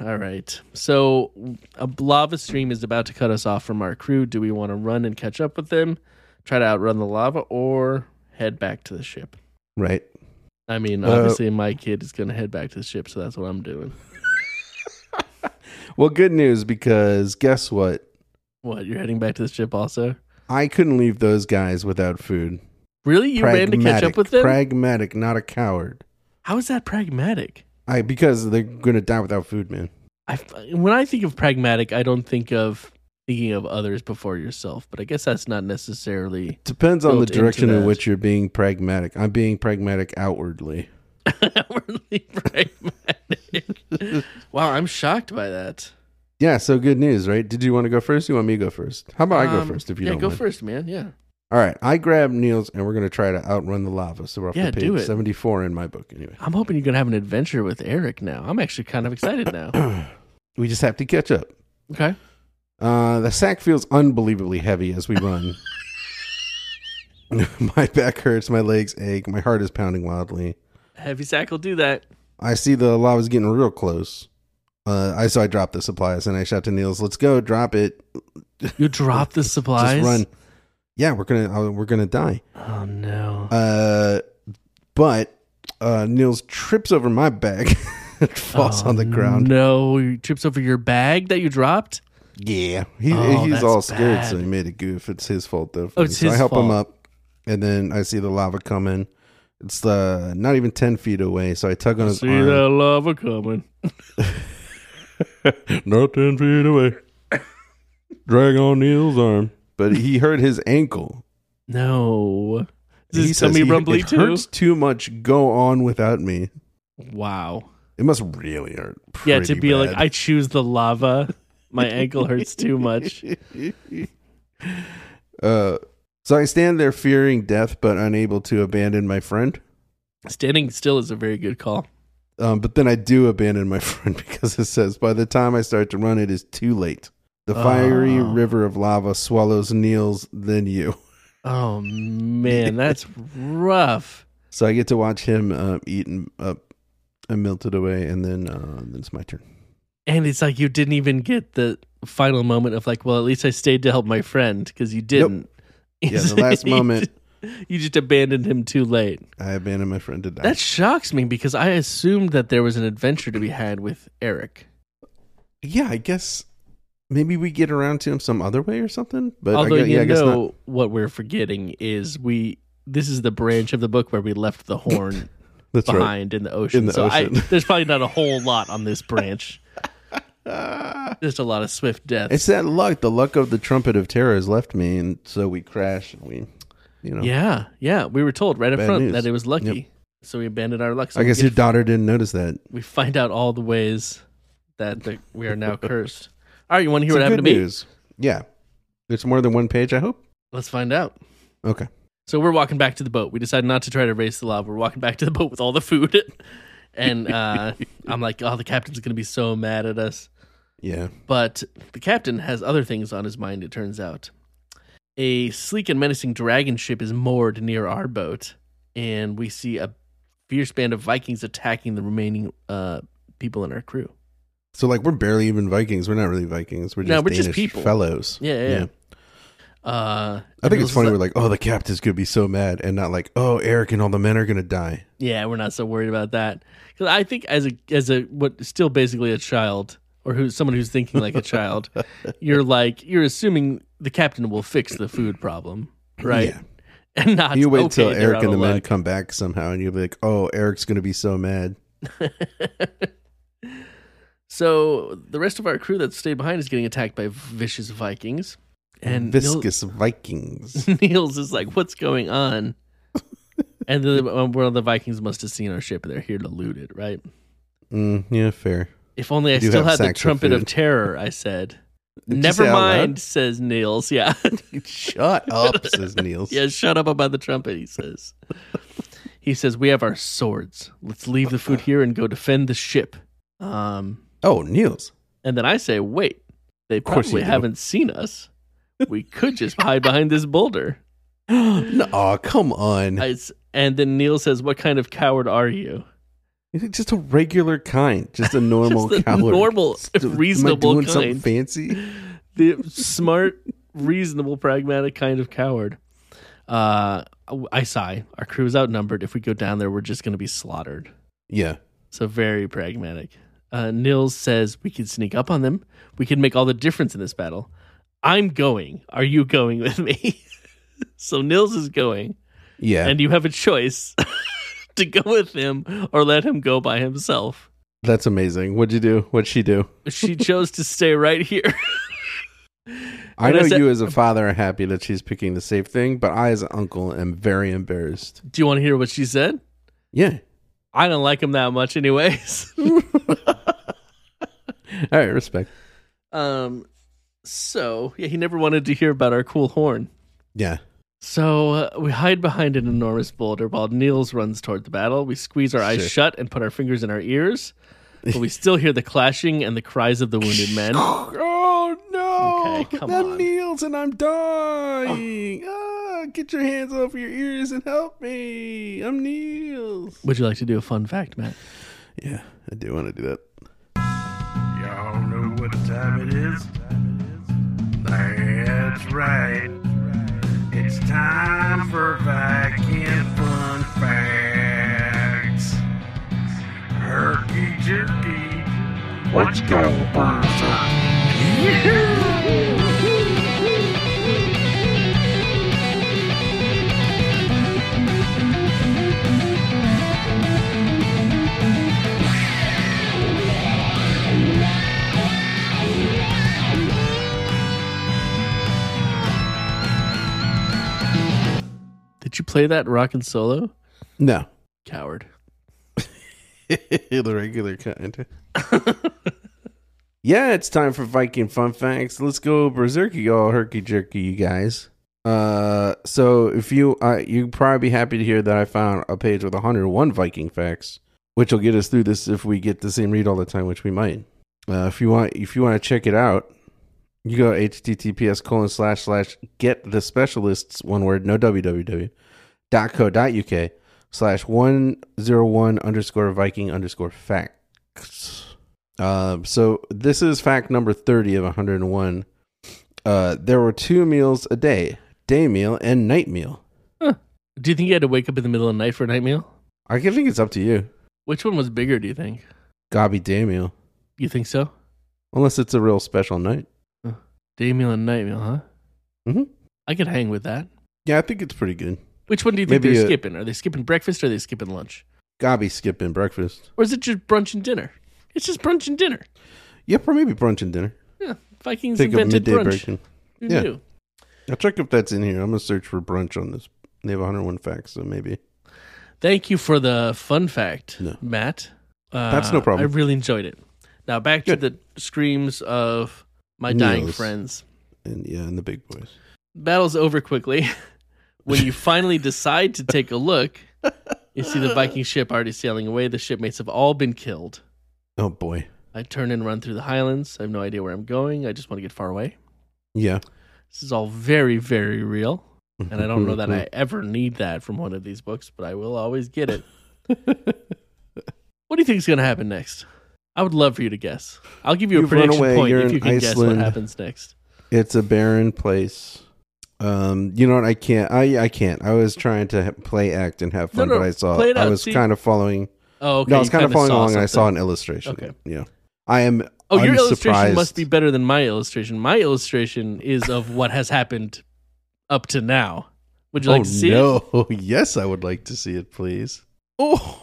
all right. So a lava stream is about to cut us off from our crew. Do we want to run and catch up with them, try to outrun the lava, or head back to the ship? Right. I mean, Uh, obviously, my kid is going to head back to the ship, so that's what I'm doing. Well, good news because guess what? What? You're heading back to the ship also? I couldn't leave those guys without food. Really? You ran to catch up with them? Pragmatic, not a coward. How is that pragmatic? I because they're gonna die without food, man. I, when I think of pragmatic, I don't think of thinking of others before yourself, but I guess that's not necessarily Depends on the direction in which you're being pragmatic. I'm being pragmatic outwardly. [LAUGHS] outwardly pragmatic. [LAUGHS] wow, I'm shocked by that. Yeah, so good news, right? Did you want to go first? You want me to go first? How about I go Um, first if you yeah, don't go mind? first, man. Yeah. All right, I grab Niels and we're going to try to outrun the lava. So we're off Yeah, to do page it. 74 in my book anyway. I'm hoping you're going to have an adventure with Eric now. I'm actually kind of excited now. [CLEARS THROAT] We just have to catch up. Okay. Uh, the sack feels unbelievably heavy as we run. [LAUGHS] [LAUGHS] my back hurts, my legs ache, my heart is pounding wildly. Heavy sack will do that. I see the lava's getting real close. Uh, I so I drop the supplies and I shout to Niels, "Let's go, drop it, [LAUGHS] You drop the [LAUGHS] supplies. just run." Yeah, we're gonna uh, we're gonna die. Oh no. Uh, but uh, Niels trips over my bag, and [LAUGHS] falls Oh, on the ground. No, he trips over your bag that you dropped. Yeah, he, Oh, he's all scared, so he made a goof. It's his fault though. Oh, it's so I his help him up, and then I see the lava coming. It's uh, not even ten feet away, so I tug on his See arm. that lava coming. [LAUGHS] Not ten feet away. Drag on Neil's arm, but he hurt his ankle. No. He This is says tummy he- rumbly it too. hurts too much. Go on without me. Wow. It must really hurt. Yeah, to pretty be like. I choose the lava. My ankle hurts too much. [LAUGHS] uh, so I stand there fearing death, but unable to abandon my friend. Standing still is a very good call. Um, but then I do abandon my [LAUGHS] friend because it says, by the time I start to run, it is too late. The fiery Oh. river of lava swallows Niels, then you. [LAUGHS] Oh man, that's rough. So I get to watch him uh, eaten up and melted away, and then uh, then it's my turn. And it's like you didn't even get the final moment of like, well, at least I stayed to help my friend because you didn't. Yeah, the last [LAUGHS] moment. [LAUGHS] you just abandoned him too late. I abandoned my friend to die. That shocks me because I assumed that there was an adventure to be had with Eric. yeah, I guess maybe we get around to him some other way or something. But Although I guess, you yeah, I guess know not. what we're forgetting is we. This is the branch of the book where we left the horn [LAUGHS] That's right. behind in the ocean. In the so I, [LAUGHS] there's probably not a whole lot on this branch. Just a lot of swift death. It's that luck. The luck of the trumpet of terror has left me, and so we crash. And we, you know. Yeah, yeah. We were told right up Bad front news. that it was lucky. Yep. So we abandoned our luck. So I guess your daughter didn't notice that. we find out all the ways that the, we are now [LAUGHS] cursed. All right, you want to hear Some what happened good to me? news. Yeah, there's more than one page. I hope. Let's find out. Okay. So we're walking back to the boat. We decided not to try to race the lava. We're walking back to the boat with all the food. [LAUGHS] and uh, [LAUGHS] I'm like, oh, the captain's going to be so mad at us. Yeah. But the captain has other things on his mind, it turns out. A sleek and menacing dragon ship is moored near our boat, and we see a fierce band of Vikings attacking the remaining uh, people in our crew. So like we're barely even Vikings. We're not really Vikings. We're just No, we're Danish just people. fellows. Yeah, yeah. yeah. Uh, I think it's funny. We're like, oh, the captain's gonna be so mad, and not like, oh, Eric and all the men are gonna die. Yeah, we're not so worried about that because I think as a as a what still basically a child, or who's someone who's thinking like a child, [LAUGHS] you're like you're assuming the captain will fix the food problem, right? Yeah. [LAUGHS] And not You wait okay, till Eric and the men luck. come back somehow, and you'll be like, "Oh, Eric's gonna be so mad." [LAUGHS] So the rest of our crew that stayed behind is getting attacked by vicious Vikings, and Viscous Vikings. Niels is like, "What's going on?" and the, um, well, the Vikings must have seen our ship, and they're here to loot it, right? mm, yeah, fair. If only I still had the trumpet of terror, I said. [LAUGHS] Did Never say out loud? mind, says Niels. Yeah. [LAUGHS] Shut up, [LAUGHS] says Niels. yeah, shut up about the trumpet, he says. he says, We have our swords. Let's leave the food here and go defend the ship. Um, Oh, Niels. and then I say, Wait, they probably haven't seen us. We could just hide behind this boulder. [GASPS] no, oh, come on. I and then Neil says, What kind of coward are you? Just a regular kind, just a normal [LAUGHS] Just coward. normal, Just- am I reasonable doing something kind. fancy. [LAUGHS] the smart, reasonable, pragmatic kind of coward. Uh, I sigh. Our crew is outnumbered. If we go down there, we're just going to be slaughtered. Yeah, So very pragmatic. Uh, Niels says we can sneak up on them. We can make all the difference in this battle. I'm going. Are you going with me? [LAUGHS] so Niels is going, yeah. and you have a choice to go with him or let him go by himself. That's amazing. What'd you do? What'd she do? She chose to stay right here. [LAUGHS] I And I know said- you as a father are happy that she's picking the safe thing, but I as an uncle am very embarrassed. Do you want to hear what she said? Yeah. I don't like him that much, anyways. [LAUGHS] All right, respect. um, so yeah, he never wanted to hear about our cool horn. Yeah. So uh, we hide behind an enormous boulder while Niels runs toward the battle. We squeeze our eyes Sure. shut and put our fingers in our ears, but we still hear the clashing and the cries of the wounded [GASPS] men. Oh no! Okay, come I'm on. Niels and I'm dying. Ah, get your hands off your ears and help me. I'm Niels. Would you like to do a fun fact, Matt? Yeah, I do want to do that. Y'all know what time it is? That's right. It's time for Viking Fun Facts. Herky jerky. What's going on? [LAUGHS] Did you play that rockin' solo? No, Coward. [LAUGHS] the regular kind. [LAUGHS] yeah, it's time for Viking fun facts. Let's go berserky, all herky jerky, you guys. Uh, so if you, uh, you'd probably be happy to hear that I found a page with 101 Viking facts, which will get us through this if we get the same read all the time, which we might. Uh, if you want, if you want to check it out, you go https colon slash slash get the specialists one word no www dot co dot uk slash one zero one underscore Viking underscore facts. Uh, so this is fact number thirty of one hundred and one. Uh, there were two meals a day: day meal and night meal. Do you think you had to wake up in the middle of the night for a night meal? I think it's up to you. Which one was bigger, do you think? Gobby day meal, You think so? unless it's a real special night. Day meal and night meal, huh? Mhm. I could hang with that. Yeah, I think it's pretty good. Which one do you think Maybe they're a- skipping? Are they skipping breakfast or are they skipping lunch? Gobby skipping breakfast. Or is it just brunch and dinner? It's just brunch and dinner. Yep, or maybe brunch and dinner. Yeah, Vikings Think of invented midday brunch. breaking. Who Yeah. knew? I'll check if that's in here. I'm gonna search for brunch on this. They have 101 facts, so maybe. Thank you for the fun fact, No. Matt. Uh, That's no problem. I really enjoyed it. Now back Good. to the screams of my dying friends. And yeah, and the big boys. Battle's over quickly. [LAUGHS] when you [LAUGHS] finally decide to take a look, you see the Viking ship already sailing away. The shipmates have all been killed. Oh boy. I turn and run through the highlands. I have no idea where I'm going. I just want to get far away. Yeah. This is all very, very real. And I don't know that Mm-hmm. I ever need that from one of these books, but I will always get it. [LAUGHS] what do you think is going to happen next? I would love for you to guess. I'll give you a You've run prediction away. point if you can guess what happens next. It's a barren place. Um, you know what? I can't. I I can't. I was trying to play act and have fun, no, but I saw. play it I was See- kind of following. Oh, okay. no, I was kind of following along, and I saw an illustration. Okay. Yeah. I am. Oh, your illustration must be better than my illustration. My illustration is of what has happened up to now. Would you like oh to see it? no! [LAUGHS] yes, I would like to see it, please. Oh,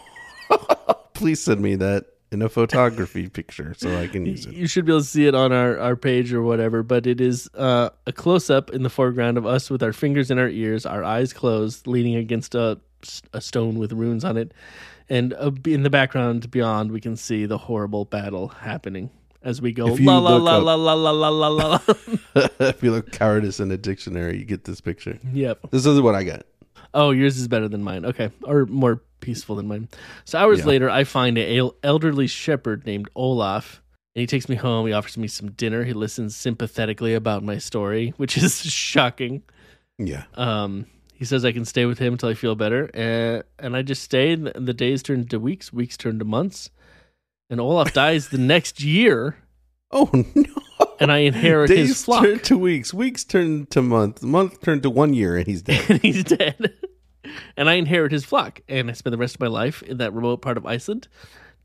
[LAUGHS] please send me that in a photography picture so I can use it. You should be able to see it on our, our page or whatever, but it is uh, a close up in the foreground of us with our fingers in our ears, our eyes closed, leaning against a, a stone with runes on it. And uh, in the background beyond, we can see the horrible battle happening as we go la la la up- la la la la la la. la. [LAUGHS] if you look cowardice in a dictionary, you get this picture. yep. This is what I got. Oh, yours is better than mine. Okay, or more peaceful than mine. So hours Yeah. later, I find an elderly shepherd named Olaf, and he takes me home. He offers me some dinner. He listens sympathetically about my story, [LAUGHS] which is shocking. Yeah. Um, he says I can stay with him until I feel better, and and I just stayed. And the days turned to weeks, weeks turned to months, and Olaf dies the next year, [LAUGHS] Oh no! And I inherit Days his flock. turn to weeks, weeks turn to month, month turn to one year, and he's dead. and [LAUGHS] he's dead. and I inherit his flock, and I spend the rest of my life in that remote part of Iceland,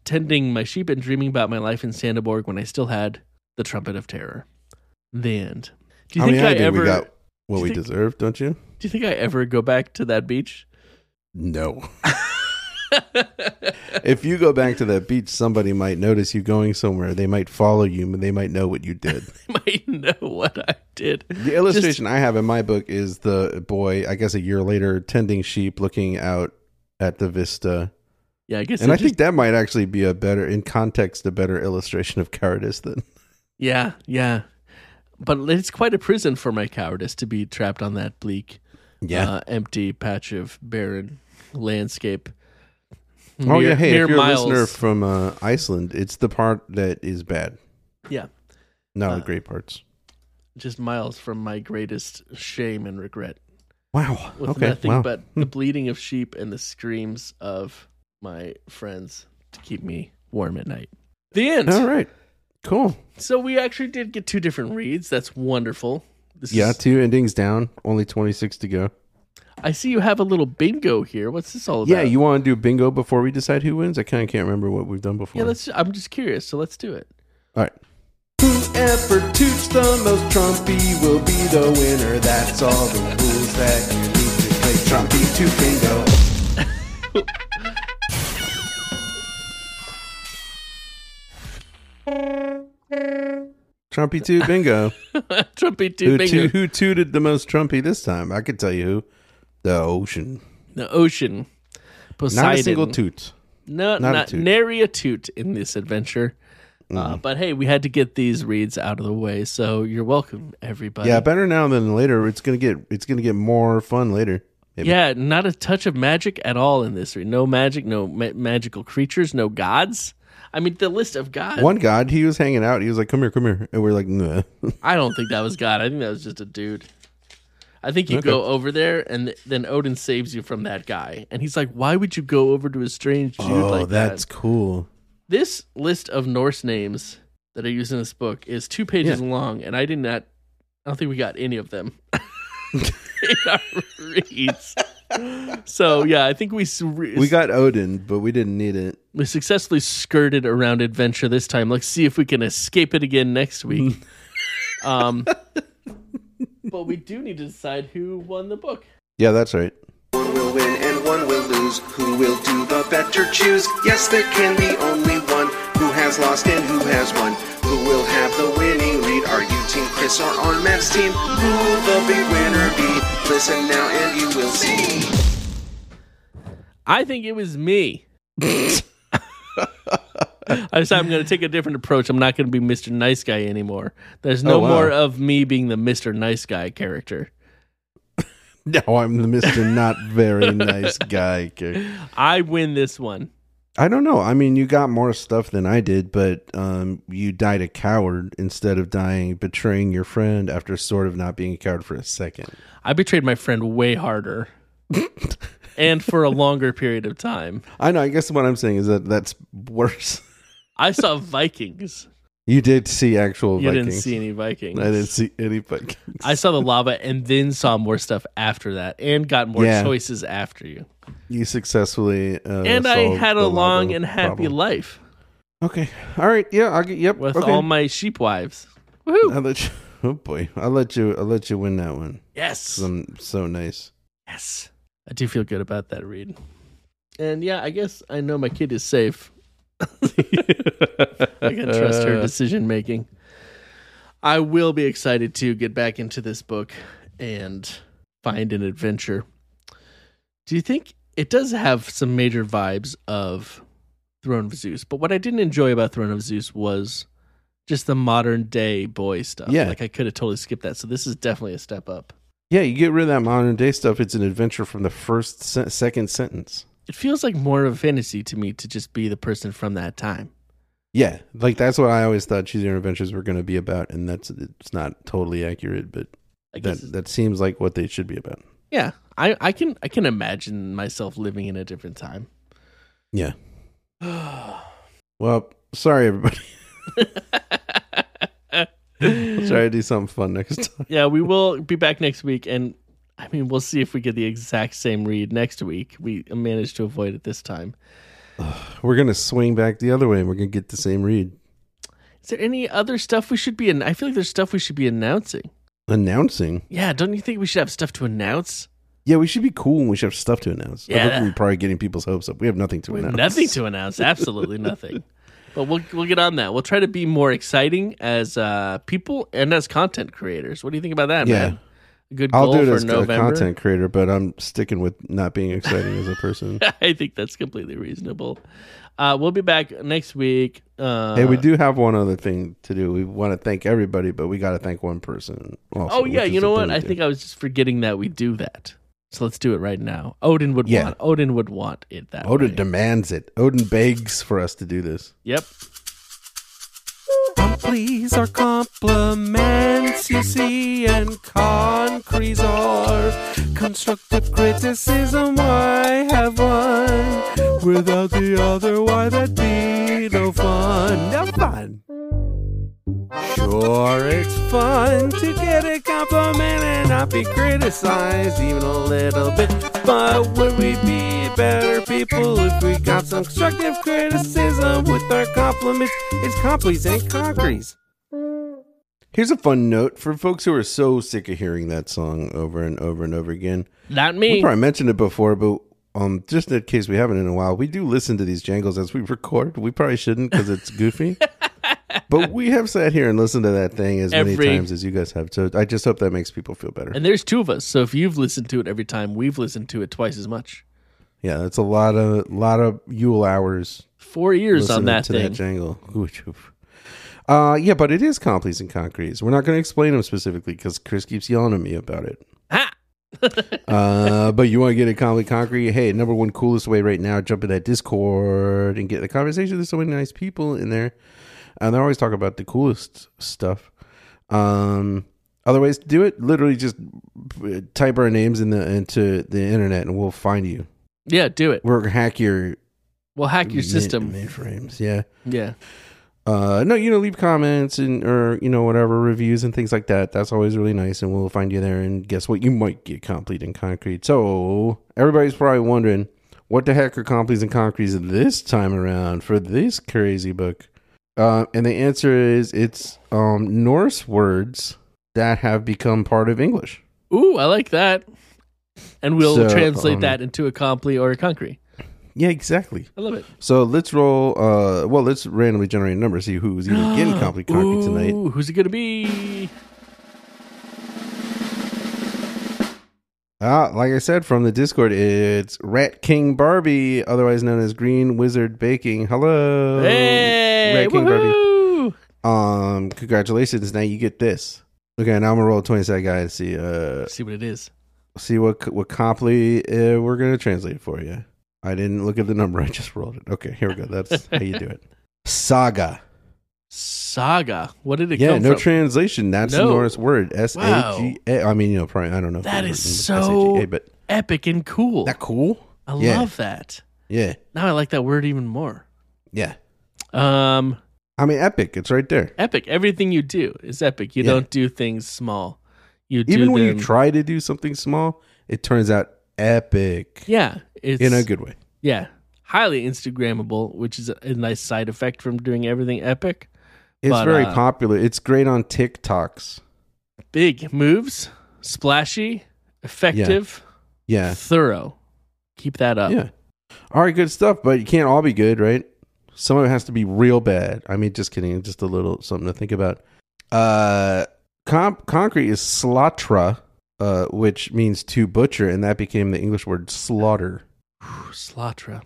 tending my sheep and dreaming about my life in Sandaborg when I still had the trumpet of terror. The end. Do you think I, I think ever? we got what we think- deserve, don't you? Do you think I ever go back to that beach? No. [LAUGHS] [LAUGHS] if you go back to that beach, somebody might notice you going somewhere. They might follow you, and they might know what you did. [LAUGHS] They might know what I did. The illustration I have in my book is the boy, I guess a year later, tending sheep, looking out at the vista. Yeah, I guess. And I think that might actually be a better, in context, a better illustration of cowardice than. [LAUGHS] yeah, yeah. But it's quite a prison for my cowardice to be trapped on that bleak, uh, empty patch of barren landscape. Oh, Mere- yeah. Hey, if you're miles. a listener from uh, Iceland, it's the part that is bad, yeah, not Uh, the great parts. just miles from my greatest shame and regret. Wow. with Okay. nothing wow. but the bleating of sheep and the screams of my friends to keep me warm at night. The end. All right. Cool. So we actually did get two different reads. That's wonderful. This Yeah, is, two endings down, only 26 to go. I see you have a little bingo here. What's this all about? Yeah, you want to do bingo before we decide who wins? I kind of can't remember what we've done before. Yeah, let's. I'm just curious. So let's do it. All right. Whoever toots the most Trumpy will be the winner. That's all the rules that you need to play Trumpy to bingo. Trumpy toot bingo. [LAUGHS] Trumpy two who, bingo. toot- who tooted the most Trumpy this time? I could tell you who. The ocean. the ocean. Poseidon. Not a single toot. No, Not not, a toot. nary a toot in this adventure. Uh, Mm. but hey, we had to get these reads out of the way, so you're welcome, everybody. Yeah, better now than later. It's gonna get it's gonna get more fun later. Maybe. Yeah, not a touch of magic at all in this read. No magic, no ma- magical creatures, no gods. I mean, the list of gods. One god, he was hanging out. He was like, "Come here, come here," and we're like, "Nah." I don't think that was God. I think that was just a dude. I think you Okay. go over there, and th- then Odin saves you from that guy. And he's like, "Why would you go over to a strange dude oh, like that?" Oh, that's cool. This list of Norse names that I use in this book is two pages Yeah. long, and I did not. I don't think we got any of them [LAUGHS] [LAUGHS] in our reads. So yeah, I think we We got Odin, but we didn't need it. we successfully skirted around adventure this time. Let's see if we can escape it again next week. [LAUGHS] um, but we do need to decide who won the book. Yeah, that's right. One will win and one will lose. Who will do the better choose? Yes, there can be only one. Who has lost and who has won? Who will have the winning read? Are you Team Chris or on Matt's team? Who will the big winner be? Listen now and you will see. I think it was me. [LAUGHS] [LAUGHS] I decided I'm going to take a different approach. I'm not going to be Mr. Nice Guy anymore. There's no Oh, wow. more of me being the Mr. Nice Guy character. [LAUGHS] No, I'm the Mister Not Very Nice Guy. character. I win this one. I don't know. I mean, you got more stuff than I did, but um, you died a coward instead of dying betraying your friend after sort of not being a coward for a second. I betrayed my friend way harder [LAUGHS] and for a longer period of time. I know. I guess what I'm saying is that that's worse. I saw Vikings. You did see actual You Vikings. didn't see any Vikings. I didn't see any Vikings. I saw the lava and then saw more stuff after that and got more Yeah. choices after you. You successfully uh, And I solved had a the long lava and happy problem. life. Okay. All right. Yeah. I'll get. Yep. with okay. all my sheep wives. Woohoo! I'll let you. [LAUGHS] Oh boy. I'll let you. I'll let you win that one. Yes. 'Cause I'm so nice. Yes. I do feel good about that read. And yeah, I guess I know my kid is safe. [LAUGHS] I can trust her uh. decision making. I will be excited to get back into this book and find an adventure. Do you think it does have some major vibes of Throne of Zeus? But what I didn't enjoy about Throne of Zeus was just the modern day boy stuff. Yeah. Like I could have totally skipped that. So this is definitely a step up. Yeah, you get rid of that modern day stuff. It's an adventure from the first se- second sentence. It feels like more of a fantasy to me to just be the person from that time. Yeah, like that's what I always thought Choose Your Adventures were going to be about, and that's it's not totally accurate, but I guess that that seems like what they should be about. Yeah, I, I can I can imagine myself living in a different time. Yeah. [SIGHS] Well, sorry everybody. [LAUGHS] I'll try to do something fun next time. [LAUGHS] yeah, we will be back next week, and I mean we'll see if we get the exact same read next week. We managed to avoid it this time. We're gonna swing back the other way, and we're gonna get the same read. Is there any other stuff we should be? in? I feel like there's stuff we should be announcing. Announcing. Yeah, don't you think we should have stuff to announce? Yeah, we should be cool and we should have stuff to announce. I Yeah. think we're probably getting people's hopes up. We have nothing to We announce. nothing to announce. Absolutely [LAUGHS] nothing. But we'll we'll get on that. We'll try to be more exciting as uh, people and as content creators. What do you think about that, Yeah. man? Good I'll do it for as a content creator, but I'm sticking with not being exciting as a person. [LAUGHS] I think that's completely reasonable. Uh, we'll be back next week. Uh, hey, we do have one other thing to do. We want to thank everybody, but we got to thank one person. Also, Oh yeah, you know what? I think. I was just forgetting that we do that. So let's do it right now. Odin would Yeah. want. Odin would want it that Odin way. demands it. Odin begs for us to do this. Yep. Please are compliments you see, and concretes are constructive criticism. Why have one without the other? Why that be Sure, it's fun to get a compliment and not be criticized even a little bit. But would we be better people if we got some constructive criticism with our compliments? It's compliments and concretes. Here's a fun note for folks who are so sick of hearing that song over and over and over again. Not me. We me. probably mentioned it before, but um, just in case we haven't in a while, we do listen to these jangles as we record. We probably shouldn't because it's goofy. [LAUGHS] but we have sat here and listened to that thing as many times as you guys have. So I just hope that makes people feel better. And there's two of us, so if you've listened to it every time, we've listened to it twice as much. yeah, that's a lot of lot of Yule hours Four years on that to thing. that jangle. [LAUGHS] Uh, yeah, but it is complex and concretes. We're not going to explain them specifically because Chris keeps yelling at me about it. ha! [LAUGHS] uh, but you want to get a complete concrete? Hey, number one coolest way right now, jump in that Discord and get the conversation. There's so many nice people in there, and they're always talking about the coolest stuff. Um, other ways to do it, literally just uh, type our names in the into the internet, and we'll find you. Yeah, do it. We'll hack your We'll hack your system. mainframes. Yeah. Yeah. Uh, no, you know, leave comments and or you know whatever reviews and things like that. That's always really nice, and we'll find you there. And guess what? You might get complete and concrete. So everybody's probably wondering what the heck are completes and concretes this time around for this crazy book. Uh, and the answer is it's um, Norse words that have become part of English. Ooh, I like that. And we'll So, translate um, that into a compli or a concrete. Yeah, exactly. I love it. So let's roll. Uh, well, let's randomly generate a number. See who's either getting [GASPS] complete concrete tonight. Ooh, who's it gonna be? Ah, like I said from the Discord, it's Rat King Barbie, otherwise known as Green Wizard Baking. Hello, Hey, Rat King woohoo! Um, congratulations! Now you get this. Okay, now I'm gonna roll a twenty sided guy and see uh See what it is. see what what comply uh, we're gonna translate for you. I didn't look at the number; [LAUGHS] I just rolled it. Okay, here we go. That's how you do it. Saga. Saga. What did it Yeah, no from? translation. That's the Norse word. S A G A. I mean, you know, probably I don't know. That is so- S-A-G-A, but Epic and cool. that cool. I yeah. love that. Yeah, Now I like that word even more. yeah. Um, I mean, epic. It's right there. epic. Everything you do is epic. You Yeah. don't do things small. You do Even when them. you try to do something small, it turns out epic yeah, it's in a good way. yeah, highly Instagrammable, which is a, a nice side effect from doing everything epic. It's But, very uh, popular. It's great on TikToks. Big moves, splashy, effective, Yeah. thorough. Keep that up. Yeah. All right, good stuff, but you can't all be good, right? Some of it has to be real bad. I mean, just kidding. Just a little something to think about. Uh, comp- concrete is slatra, uh, which means to butcher, and that became the English word slaughter. Slatra.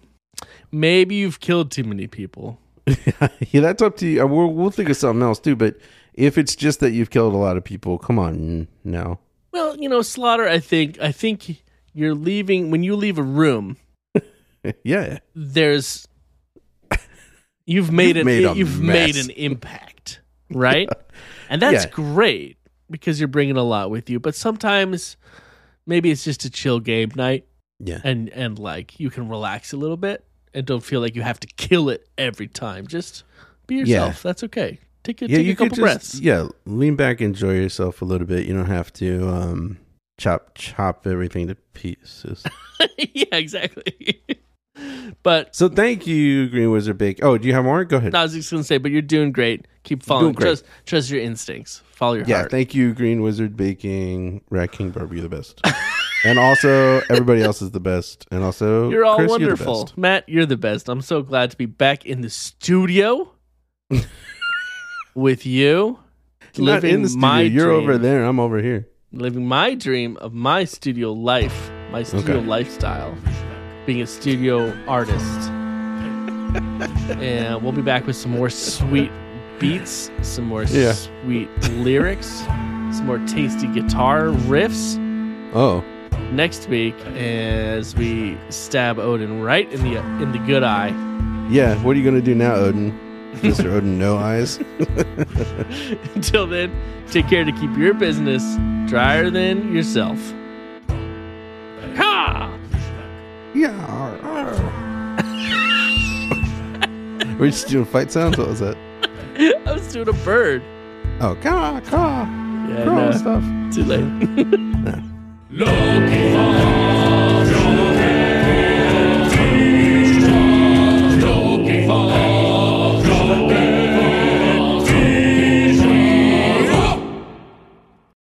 Maybe you've killed too many people. [LAUGHS] yeah, that's up to you. Uh, We'll, we'll think of something else too, but if it's just that you've killed a lot of people, come on, no. Well, you know, slaughter. I think. I think you're leaving when you leave a room. [LAUGHS] yeah. There's you've made You've an made you've made an impact, right? [LAUGHS] and that's Yeah. great because you're bringing a lot with you. But sometimes maybe it's just a chill game night, Yeah. and and like you can relax a little bit and don't feel like you have to kill it every time. Just be yourself. That's okay. Take a yeah, take you a couple could just breaths. yeah lean back, enjoy yourself a little bit. You don't have to um, chop chop everything to pieces. [LAUGHS] yeah, exactly. but so thank you, Green Wizard Bake. Oh, do you have more? Go ahead. no, I was just gonna say, but you're doing great. Keep following. Great. Trust trust your instincts. Follow your yeah, heart. thank you, Green Wizard Baking. Rat King Barbie, you're the best. [LAUGHS] and also, everybody else is the best. And also, [LAUGHS] You're all Chris, You're wonderful, best. Matt. You're the best. I'm so glad to be back in the studio [LAUGHS] with you. You're not in the studio. my You're dream, over there. I'm over here. living my dream of my studio life, my studio Okay. lifestyle, being a studio artist. [LAUGHS] and we'll be back with some more sweet beats, some more Yeah. sweet lyrics, some more tasty guitar riffs Oh, next week as we stab Odin right in the in the good eye. yeah. What are you gonna do now, Odin? Mr. [LAUGHS] Odin, no eyes. [LAUGHS] Until then, take care to keep your business drier than yourself. Ha! Yeah. [LAUGHS] Were you just doing fight sounds. What was that? I was doing a bird. Oh, caw, caw, Yeah, caw no, stuff. too late. Looking for